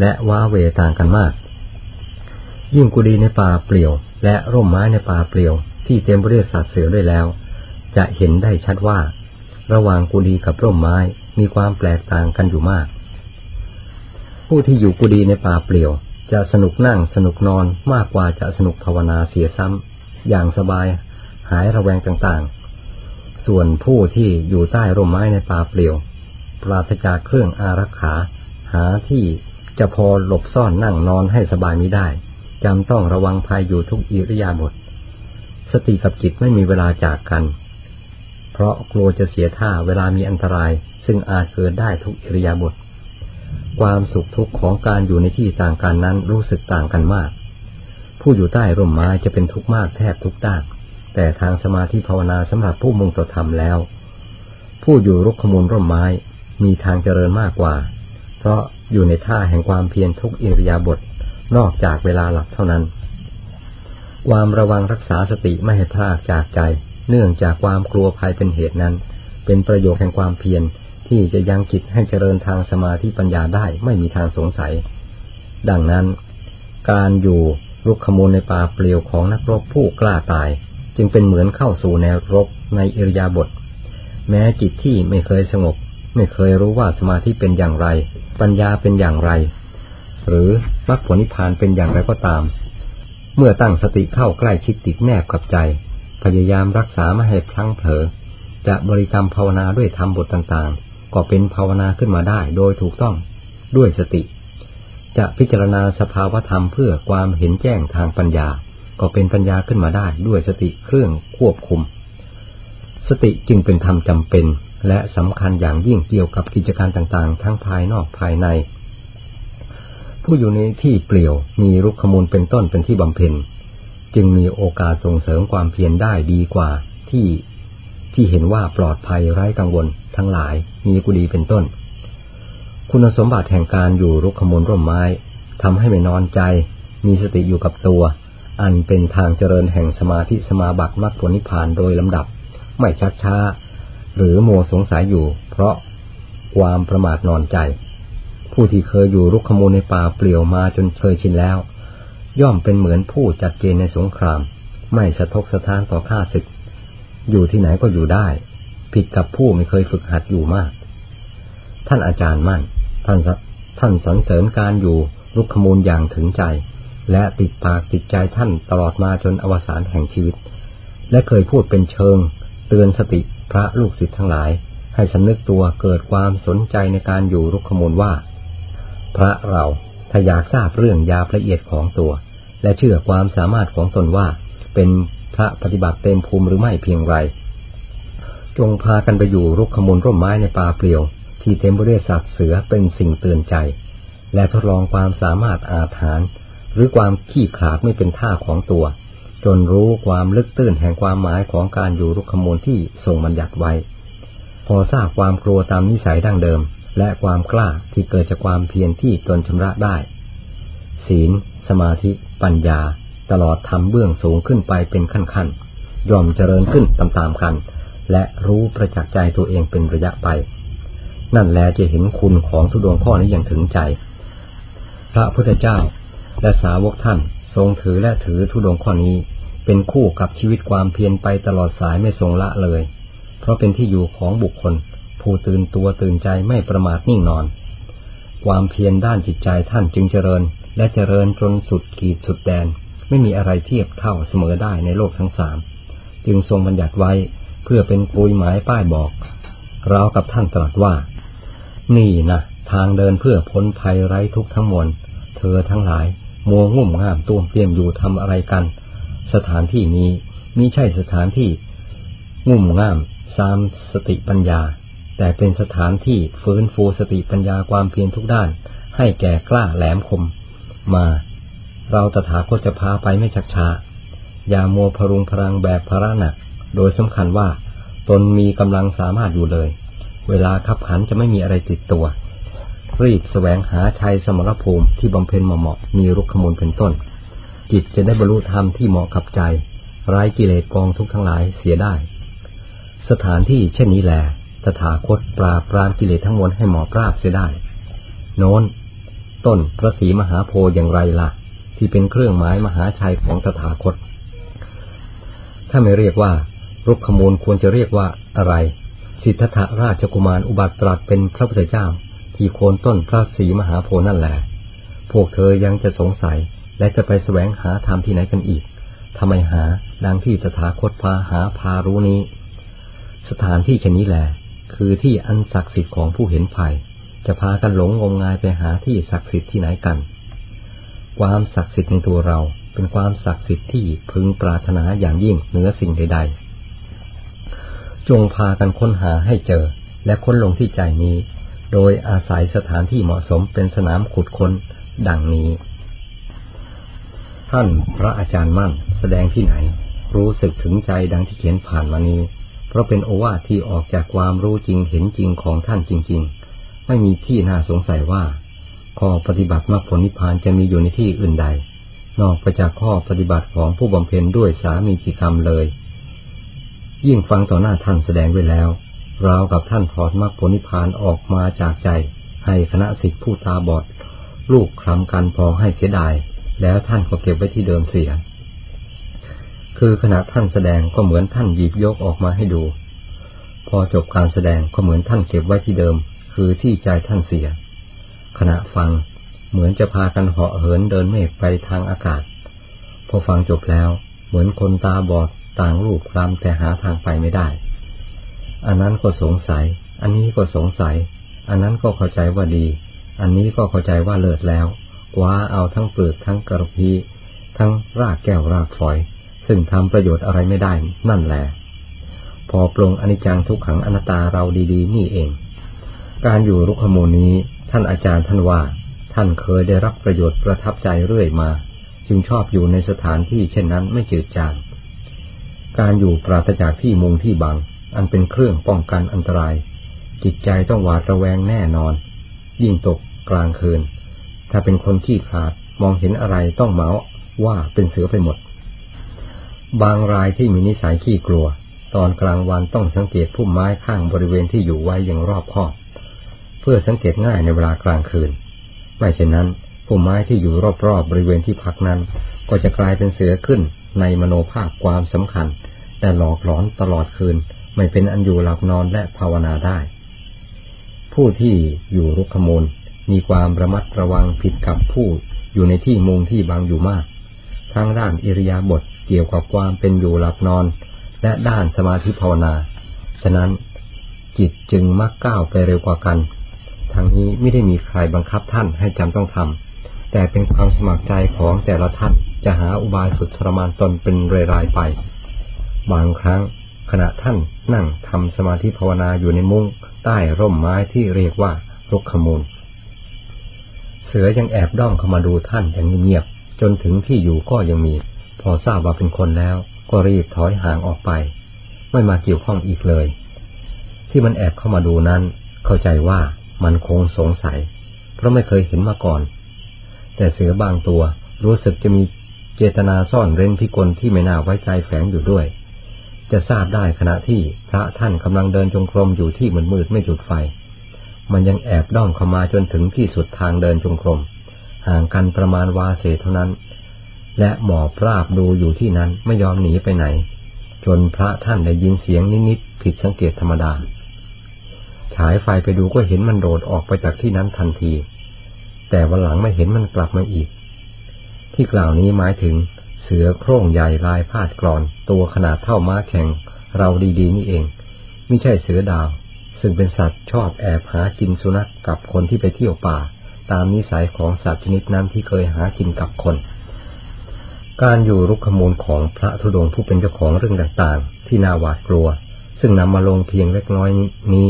และว้าเวต่างกันมาก ยิ่งกุฏิในป่าเปลี่ยว และร่มไม้ในป่าเปลี่ยว ที่เต็มไปด้วยสัตว์เสือด้วยแล้ว จะเห็นได้ชัดว่า ระหว่างกุฏิกับร่มไม้มีความแปลกต่างกันอยู่มาก ผู้ที่อยู่กุฏิในป่าเปลี่ยว จะสนุกนั่งสนุกนอนมากกว่าจะสนุกภาวนาเสียซ้ำอย่างสบายหายระแวงต่างๆ ส่วนผู้ที่อยู่ใต้ร่มไม้ในป่าเปลี่ยว ปราศจากเครื่องอารักขา หาที่จะพอหลบซ่อนนั่งนอนให้สบายมิได้จำต้องระวังภัยอยู่ทุกอิริยาบถสติกับจิตไม่มีเวลาจากกัน เพราะกลัวจะเสียท่าเวลามีอันตราย ซึ่งอาจเกิดได้ทุกอิริยาบถความสุขทุกข์ของการอยู่ในที่ต่างกันนั้นรู้สึกต่างกันมาก ผู้อยู่ใต้ร่มไม้จะเป็นทุกข์มากแทบทุกด้าน แต่ทางสมาธิภาวนาสำหรับผู้มุ่งต่อธรรมแล้ว ผู้อยู่รุกขมูลร่มไม้มีทางเจริญมากกว่า เพราะอยู่ในท่าแห่งความเพียรทุกอิริยาบถนอกจากเวลาหลับเท่านั้น ความระวังรักษาสติไม่ให้พลากจากใจ เนื่องจากความกลัวภัยเป็นเหตุนั้น เป็นประโยชน์แห่งความเพียรที่จะยังจิตให้เจริญทางสมาธิปัญญาได้ไม่มีทางสงสัย ดังนั้น การอยู่ลุกขมูลในป่าเปลี่ยวของนักรบผู้กล้าตาย จึงเป็นเหมือนเข้าสู่แนวรบในอิริยาบถแม้จิตที่ไม่เคยสงบ ไม่เคยรู้ว่าสมาธิเป็นอย่างไร ปัญญาเป็นอย่างไร หรือมรรคผลนิพพานเป็นอย่างไรก็ตาม เมื่อตั้งสติเข้าใกล้ชิดติดแนบกับใจ พยายามรักษาไม่ให้พลั้งเผลอ จะบริกรรมภาวนาด้วยธรรมบทต่างๆ ก็เป็นภาวนาขึ้นมาได้โดยถูกต้องด้วยสติ จะพิจารณาสภาวธรรมเพื่อความเห็นแจ้งทางปัญญา ก็เป็นปัญญาขึ้นมาได้ด้วยสติเครื่องควบคุม สติจึงเป็นธรรมจำเป็น และสำคัญอย่างยิ่งเกี่ยวกับกิจการต่างๆ ทั้งภายนอกภายใน ผู้อยู่ในที่เปลี่ยวมีรุกขมูลเป็นต้นเป็นที่บำเพ็ญ จึงมีโอกาสส่งเสริมความเพียรได้ดีกว่าที่ที่เห็นว่าปลอดภัยไร้กังวล ทั้งหลายมีกุดีเป็นต้น คุณสมบัติแห่งการอยู่รุกขมูลร่มไม้ทำให้ไม่นอนใจ มีสติอยู่กับตัว อันเป็นทางเจริญแห่งสมาธิสมาบัติมรรคผลนิพพานโดยลำดับ ไม่ชักช้า หรือโมสงสัยอยู่ เพราะความประมาทนอนใจ ผู้ที่เคยอยู่รุกขมูลในป่าเปลี่ยวมาจนเคยชินแล้ว ย่อมเป็นเหมือนผู้จัดเกณฑ์ในสงคราม ไม่สะทกสะท้านต่อข้าศึก อยู่ที่ไหนก็อยู่ได้ ผิดกับผู้ไม่เคยฝึกหัดอยู่มาก ท่านอาจารย์มั่น ท่านท่านสรรเสริญการอยู่รุกขมูลอย่างถึงใจ และติดปากติดใจท่านตลอดมาจนอวสานแห่งชีวิต และเคยพูดเป็นเชิง เตือนสติ พระลูกศิษย์ทั้งหลาย ให้สำนึกตัวเกิดความสนใจในการอยู่รุกขมูลว่า พระเราถ้าอยากทราบเรื่องยาละเอียดของตัว และเชื่อความสามารถของตนว่า เป็นพระปฏิบัติเต็มภูมิหรือไม่เพียงไร จงพากันไปอยู่รุกขมูลร่มไม้ในป่าเปลี่ยว ที่เต็มไปด้วยสัตว์เสือเป็นสิ่งเตือนใจ และทดลองความสามารถอาถรรพ์หรือความขี้ขลาดไม่เป็นท่าของตัว จนรู้ความลึกตื้นแห่งความหมายของการอยู่รุกขมูลที่ทรงบัญญัติไว้ พอทราบความกลัวตามนิสัยดั้งเดิม และความกล้าที่เกิดจากความเพียรที่ตนชำระได้ ศีล สมาธิ ปัญญา ตลอดทำเบื้องสูงขึ้นไปเป็นขั้นๆย่อมเจริญขึ้นตามๆกัน และรู้ประจักษ์ใจตัวเองเป็นระยะไป นั่นแลจะเห็นคุณของทุดวงข้อนี้อย่างถึงใจ พระพุทธเจ้าและสาวกท่านทรงถือและถือทุดงข้อนี้ เป็นคู่กับชีวิตความเพียรไปตลอดสายไม่ทรงละเลย เพราะเป็นที่อยู่ของบุคคล ผู้ตื่นตัวตื่นใจไม่ประมาทนิ่งนอน ความเพียรด้านจิตใจท่านจึงเจริญ และเจริญจนสุดขีดสุดแดน ไม่มีอะไรเทียบเท่าเสมอได้ในโลกทั้งสาม จึงทรงบัญญัติไว้เพื่อเป็นปุยหมายป้ายบอกเรากับท่านตรัสว่า นี่นะทางเดินเพื่อพ้นภัยไร้ทุกทั้งมวล เธอทั้งหลายมัวงุ่มง่ามตัวเตรียมอยู่ทำอะไรกัน สถานที่นี้มิใช่สถานที่งุ่มง่ามสามสติปัญญา แต่เป็นสถานที่ฟื้นฟูสติปัญญาความเพียรทุกด้าน ให้แก่กล้าแหลมคม มา เราตถาคตจะพาไปไม่ชักช้าอย่ามัวพรุงพลังแบบพระหนัก โดยสำคัญว่า ตนมีกำลังสามารถอยู่เลย เวลาขับขันจะไม่มีอะไรติดตัว รีบแสวงหาชัยสมรภูมิที่บำเพ็ญเหมาะมีรุกขมูลเป็นต้น จิตจะได้บรรลุธรรมที่เหมาะกับใจ ไร้กิเลสกองทุกข์ทั้งหลายเสียได้ สถานที่เช่นนี้แหละตถาคตปราบปรามกิเลสทั้งมวลให้หมอบราบเสียได้ โน้น ต้นพระศรีมหาโพธิ์อย่างไรล่ะ ที่เป็นเครื่องหมายมหาชัยของตถาคต ถ้าไม่เรียกว่ารุกขมูลควรจะเรียกว่าอะไร สิทธัตถราชกุมารอุบัติตรัสเป็นพระพุทธเจ้า ที่โคนต้นพระศรีมหาโพธิ์นั่นแหละ พวกเธอยังจะสงสัย และจะไปแสวงหาธรรมที่ไหนกันอีกทำไมหาดังที่ตถาคตพาหาพารู้นี้ สถานที่ชนี้แหละคือที่อันศักดิ์สิทธิ์ของผู้เห็นภัย จะพากันหลงงมงายไปหาที่ศักดิ์สิทธิ์ที่ไหนกัน ความศักดิ์สิทธิ์ในตัวเราเป็นความศักดิ์สิทธิ์ที่พึงปรารถนาอย่างยิ่งเหนือสิ่งใด ๆ จงพากันค้นหาให้เจอ และค้นลงที่ใจนี้ โดยอาศัยสถานที่เหมาะสมเป็นสนามขุดค้นดังนี้ ท่านพระอาจารย์มั่นแสดงที่ไหน รู้สึกถึงใจดังที่เขียนผ่านมานี้ เพราะเป็นโอวาทที่ออกจากความรู้จริงเห็นจริงของท่านจริง ๆ ไม่มีที่น่าสงสัยว่า ข้อปฏิบัติมรรคผลนิพพานจะมีอยู่ในที่อื่นใด นอกไปจากข้อปฏิบัติของผู้บำเพ็ญด้วยสามีจิกรรมเลย ยิ่งฟังต่อหน้าท่านแสดงไว้แล้วราวกับท่านถอดมรรคผลนิพพานออกมาจากใจ ให้คณะสิทธิผู้ตาบอด ลูกคลำกันพอให้เสียดาย แล้วท่านก็เก็บไว้ที่เดิมเสีย คือขณะท่านแสดงก็เหมือนท่านหยิบยกออกมาให้ดู พอจบการแสดงก็เหมือนท่านเก็บไว้ที่เดิม คือที่ใจท่านเสีย ขณะฟังเหมือนจะพากันเหาะเหินเดินเมฆไปทางอากาศ พอฟังจบแล้ว เหมือนคนตาบอดต่างรูปคลำแต่หาทางไปไม่ได้ อันนั้นก็สงสัย อันนี้ก็สงสัย อันนั้นก็เข้าใจว่าดี อันนี้ก็เข้าใจว่าเลิศแล้ว กว่าเอาทั้งเปลือกทั้งกระพี้ทั้งรากแก้วรากฝอย ซึ่งทำประโยชน์อะไรไม่ได้นั่นแหละพอปรงอนิจจังทุกขังอนัตตาเราดีๆ นี่เอง การอยู่รุกขมูลนี้ท่านอาจารย์ท่านว่า ท่านเคยได้รับประโยชน์ประทับใจเรื่อยมา จึงชอบอยู่ในสถานที่เช่นนั้นไม่จืดจางการอยู่ปราศจากที่มุงที่บัง อันเป็นเครื่องป้องกันอันตราย จิตใจต้องหวาดระแวงแน่นอน ยิ่งตกกลางคืน ถ้าเป็นคนขี้ขาดมองเห็นอะไรต้องเมาว่าเป็นเสือไปหมด บางรายที่มีนิสัยขี้กลัว ตอนกลางวันต้องสังเกตพุ่มไม้ข้างบริเวณที่อยู่ไว้อย่างรอบคอบ เพื่อสังเกตง่ายในเวลากลางคืน ไม่เช่นนั้นพุ่มไม้ที่อยู่รอบๆบบริเวณที่พักนั้น ก็จะกลายเป็นเสือขึ้นในมโนภาพความสำคัญ แต่หลอกหลอนตลอดคืนไม่เป็นอันอยู่หลับนอนและภาวนาได้ ผู้ที่อยู่รุกขมูล มีความระมัดระวังผิดกับผู้อยู่ในที่มุงที่บางอยู่มาก ทั้งด้านอิริยาบถเกี่ยวกับความเป็นอยู่หลับนอน และด้านสมาธิภาวนา ฉะนั้นจิตจึงมักก้าวไปเร็วกว่ากันทั้งนี้ไม่ได้มีใครบังคับท่านให้จำต้องทำ แต่เป็นความสมัครใจของแต่ละท่านจะหาอุบายฝึกทรมานตนเป็นรายๆไป บางครั้งขณะท่านนั่งทำสมาธิภาวนาอยู่ในมุ้งใต้ร่มไม้ที่เรียกว่ารุกขมูล สือยังแอบด้องเข้ามาดูท่านอย่างเงียบจนถึงที่อยู่ก็ยังมี พอทราบว่าเป็นคนแล้ว ก็รีบถอยห่างออกไป ไม่มาเกี่ยวข้องอีกเลย ที่มันแอบเข้ามาดูนั้น เข้าใจว่ามันคงสงสัย เพราะไม่เคยเห็นมาก่อน แต่เสือบางตัวรู้สึกจะมีเจตนาซ่อนเร้นพิกลที่ไม่น่าไว้ใจแฝงอยู่ด้วย จะทราบได้ขณะที่พระท่านกำลังเดินจงกรมอยู่ที่มืดมืดไม่จุดไฟ มันยังแอบด้อมเข้ามาจนถึงที่สุดทางเดินจงกรม ห่างกันประมาณวาเศษเท่านั้น และหมอบราบดูอยู่ที่นั้นไม่ยอมหนีไปไหน จนพระท่านได้ยินเสียงนิดๆผิดสังเกตธรรมดา ฉายไฟไปดูก็เห็นมันโดดออกไปจากที่นั้นทันที แต่วันหลังไม่เห็นมันกลับมาอีก ที่กล่าวนี้หมายถึงเสือโคร่งใหญ่ลายพาดกรอน ตัวขนาดเท่าม้าแข่งเราดีๆนี่เอง ไม่ใช่เสือดาว ซึ่งเป็นสัตว์ชอบแอบหากินสุนัขกับคนที่ไปเที่ยวป่า ตามนิสัยของสัตว์ชนิดนั้นที่เคยหากินกับคน การอยู่รุกขมูลของพระธุดงผู้เป็นเจ้าของเรื่องต่างๆ ที่น่าหวาดกลัว ซึ่งนำมาลงเพียงเล็กน้อยนี้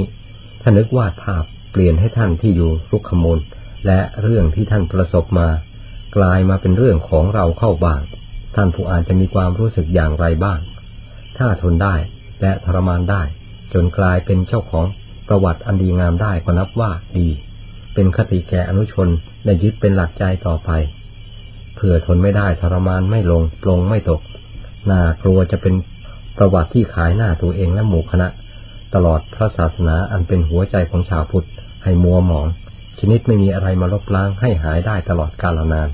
ถ้านึกวาดภาพเปลี่ยนให้ท่านที่อยู่รุกขมูลและเรื่องที่ท่านประสบมา กลายมาเป็นเรื่องของเราเข้าบ้าง ท่านผู้อ่านจะมีความรู้สึกอย่างไรบ้าง ถ้าทนได้และทรมานได้ จนกลายเป็นเจ้าของ ประวัติอันดีงามได้ก็นับว่าดี เป็นคติแก่อนุชนและยึดเป็นหลักใจต่อไปเผื่อทนไม่ได้ทรมานไม่ลงปลงไม่ตกน่ากลัวจะเป็นประวัติที่ขายหน้าตัวเองและหมู่คณะ ตลอดพระศาสนาอันเป็นหัวใจของชาวพุทธให้มัวหมอง ชนิดไม่มีอะไรมาลบล้างให้หายได้ตลอดกาลนาน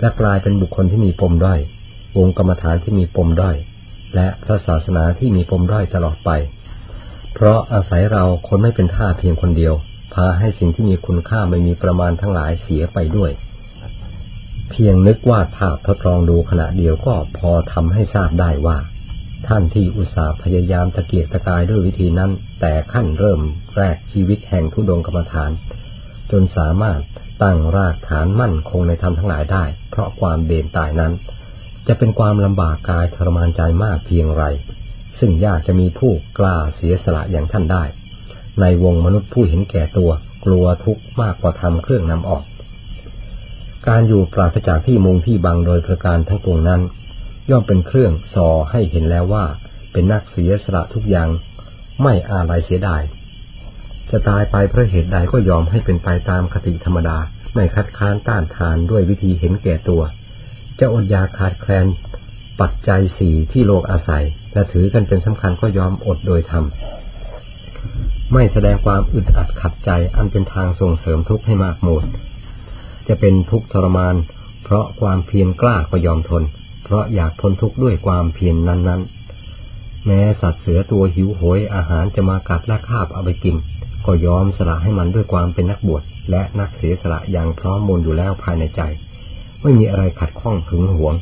และกลายเป็นบุคคลที่มีปมด้อย วงกรรมฐานที่มีปมด้อย และพระศาสนาที่มีปมด้อยตลอดไป เพราะอาศัยเราคนไม่เป็นท่าเพียงคนเดียว พาให้สิ่งที่มีคุณค่าไม่มีประมาณทั้งหลายเสียไปด้วย เพียงนึกวาดภาพทดลองดูขณะเดียวก็พอทำให้ทราบได้ว่า ท่านที่อุตส่าห์พยายามตะเกียกตะกายด้วยวิธีนั้น แต่ขั้นเริ่มแรกชีวิตแห่งทุดงกรรมฐาน จนสามารถตั้งรากฐานมั่นคงในธรรมทั้งหลายได้ เพราะความเบนตายนั้น จะเป็นความลำบากกายทรมานใจมากเพียงไร ซึ่งยากจะมีผู้กล้าเสียสละอย่างท่านได้ ในวงมนุษย์ผู้เห็นแก่ตัวกลัวทุกข์มากกว่าทำเครื่องนำออก การอยู่ปราศจากที่มุงที่บังโดยประการทั้งปวงนั้น ย่อมเป็นเครื่องสอให้เห็นแล้วว่า เป็นนักเสียสละทุกอย่างไม่อาลัยเสียดายจะตายไปเพราะเหตุใดก็ยอมให้เป็นไปตามคติธรรมดาไม่คัดค้านต้านทานด้วยวิธีเห็นแก่ตัว จะอดยาขาดแคลน ปัจจัยสี่ที่โลกอาศัยและถือกันเป็นสำคัญก็ยอมอดโดยธรรมไม่แสดงความอึดอัดขัดใจอันเป็นทางส่งเสริมทุกข์ให้มากโมด จะเป็นทุกข์ทรมาน เพราะความเพียรกล้าก็ยอมทน เพราะอยากทนทุกข์ด้วยความเพียรนนั้น ๆ แม้สัตว์เสือตัวหิวโหยอาหารจะมากัดและคาบเอาไปกิน ก็ยอมสละให้มันด้วยความเป็นนักบวชและนักเสียสละอย่างพร้อมมูลอยู่แล้วภายในใจ ไม่มีอะไรขัดข้องหึงหวง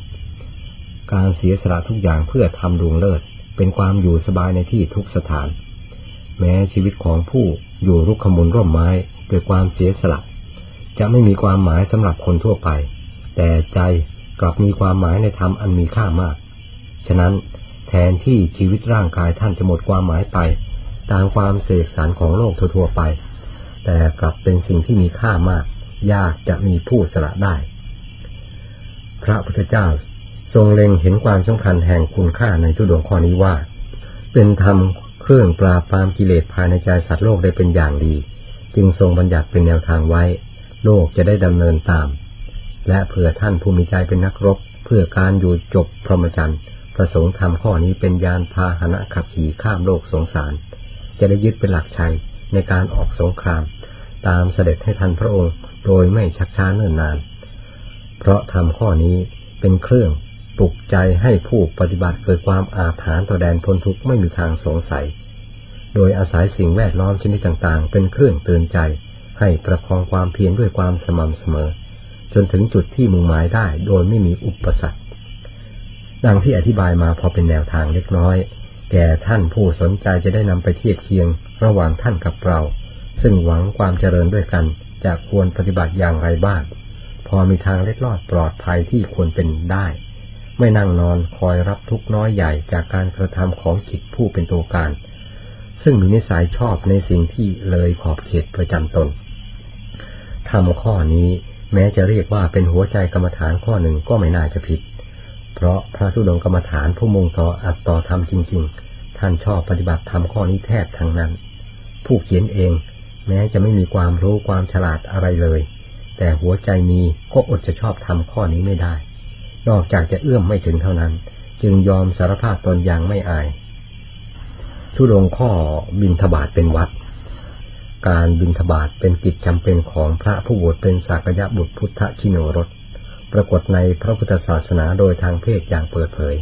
การเสียสละทุกอย่างเพื่อทำดวงเลิศ เป็นความอยู่สบายในที่ทุกสถาน แม้ชีวิตของผู้อยู่รุกขมูลร่มไม้ด้วยความเสียสละ จะไม่มีความหมายสำหรับคนทั่วไป แต่ใจกลับมีความหมายในธรรมอันมีค่ามาก ฉะนั้นแทนที่ชีวิตร่างกายท่านจะหมดความหมายไป ตามความเสกสรรของโลกทั่วๆไป แต่กลับเป็นสิ่งที่มีค่ามาก ยากจะมีผู้สละได้ พระพุทธเจ้า ทรงเล็งเห็นความสำคัญแห่งคุณค่าในทุดวงข้อนี้ว่า เป็นธรรมเครื่องปราบปรามกิเลสภายในใจสัตว์โลกได้เป็นอย่างดี จึงทรงบัญญัติเป็นแนวทางไว้ โลกจะได้ดำเนินตาม และเผื่อท่านผู้มีใจเป็นนักรบ เพื่อการอยู่จบพรหมจรรย์ประสงค์ทำข้อนี้เป็นยานพาหนะขับขี่ข้ามโลกสงสาร จะได้ยึดเป็นหลักชัยในการออกสงคราม ตามเสด็จให้ทันพระองค์โดยไม่ชักช้าเนิ่นนาน เพราะทำข้อนี้เป็นเครื่อง ปลุกใจให้ผู้ปฏิบัติเกิดความอาถรรพ์ต่อแดนพ้นทุกข์ไม่มีทางสงสัย โดยอาศัยสิ่งแวดล้อมชนิดต่างๆ เป็นเครื่องเตือนใจ ให้ประคองความเพียรด้วยความสม่ำเสมอ จนถึงจุดที่มุ่งหมายได้โดยไม่มีอุปสรรค ดังที่อธิบายมาพอเป็นแนวทางเล็กน้อย แก่ท่านผู้สนใจจะได้นำไปเทียบเคียง ระหว่างท่านกับเรา ซึ่งหวังความเจริญด้วยกันจะควรปฏิบัติอย่างไรบ้าง พอมีทางเล็ดลอดปลอดภัยที่ควรเป็นได้ ไม่นั่งนอนคอยรับทุกน้อยใหญ่จากการกระทำของจิตผู้เป็นตัวการ ซึ่งมีนิสัยชอบในสิ่งที่เลยขอบเขตประจำตนทำข้อนี้แม้จะเรียกว่าเป็นหัวใจกรรมฐานข้อหนึ่งก็ไม่น่าจะผิด เพราะพระธุดงกรรมฐานผู้มุ่งต่ออัตตอธรรมจริง ๆ ท่านชอบปฏิบัติธรรมข้อนี้แทบทั้งนั้น ผู้เขียนเอง แม้จะไม่มีความรู้ความฉลาดอะไรเลย แต่หัวใจมีก็อดจะชอบทำข้อนี้ไม่ได้ นอกจากจะเอื้อมไม่ถึงเท่านั้น จึงยอมสารภาพตนอย่างไม่อาย ทุดงข้อบินทบาทเป็นวัด การบินทบาทเป็นกิจจำเป็นของพระผู้บวชเป็นสากยะบุตรพุทธชิโนรส ปรากฏในพระพุทธศาสนาโดยทางเพศอย่างเปิดเผย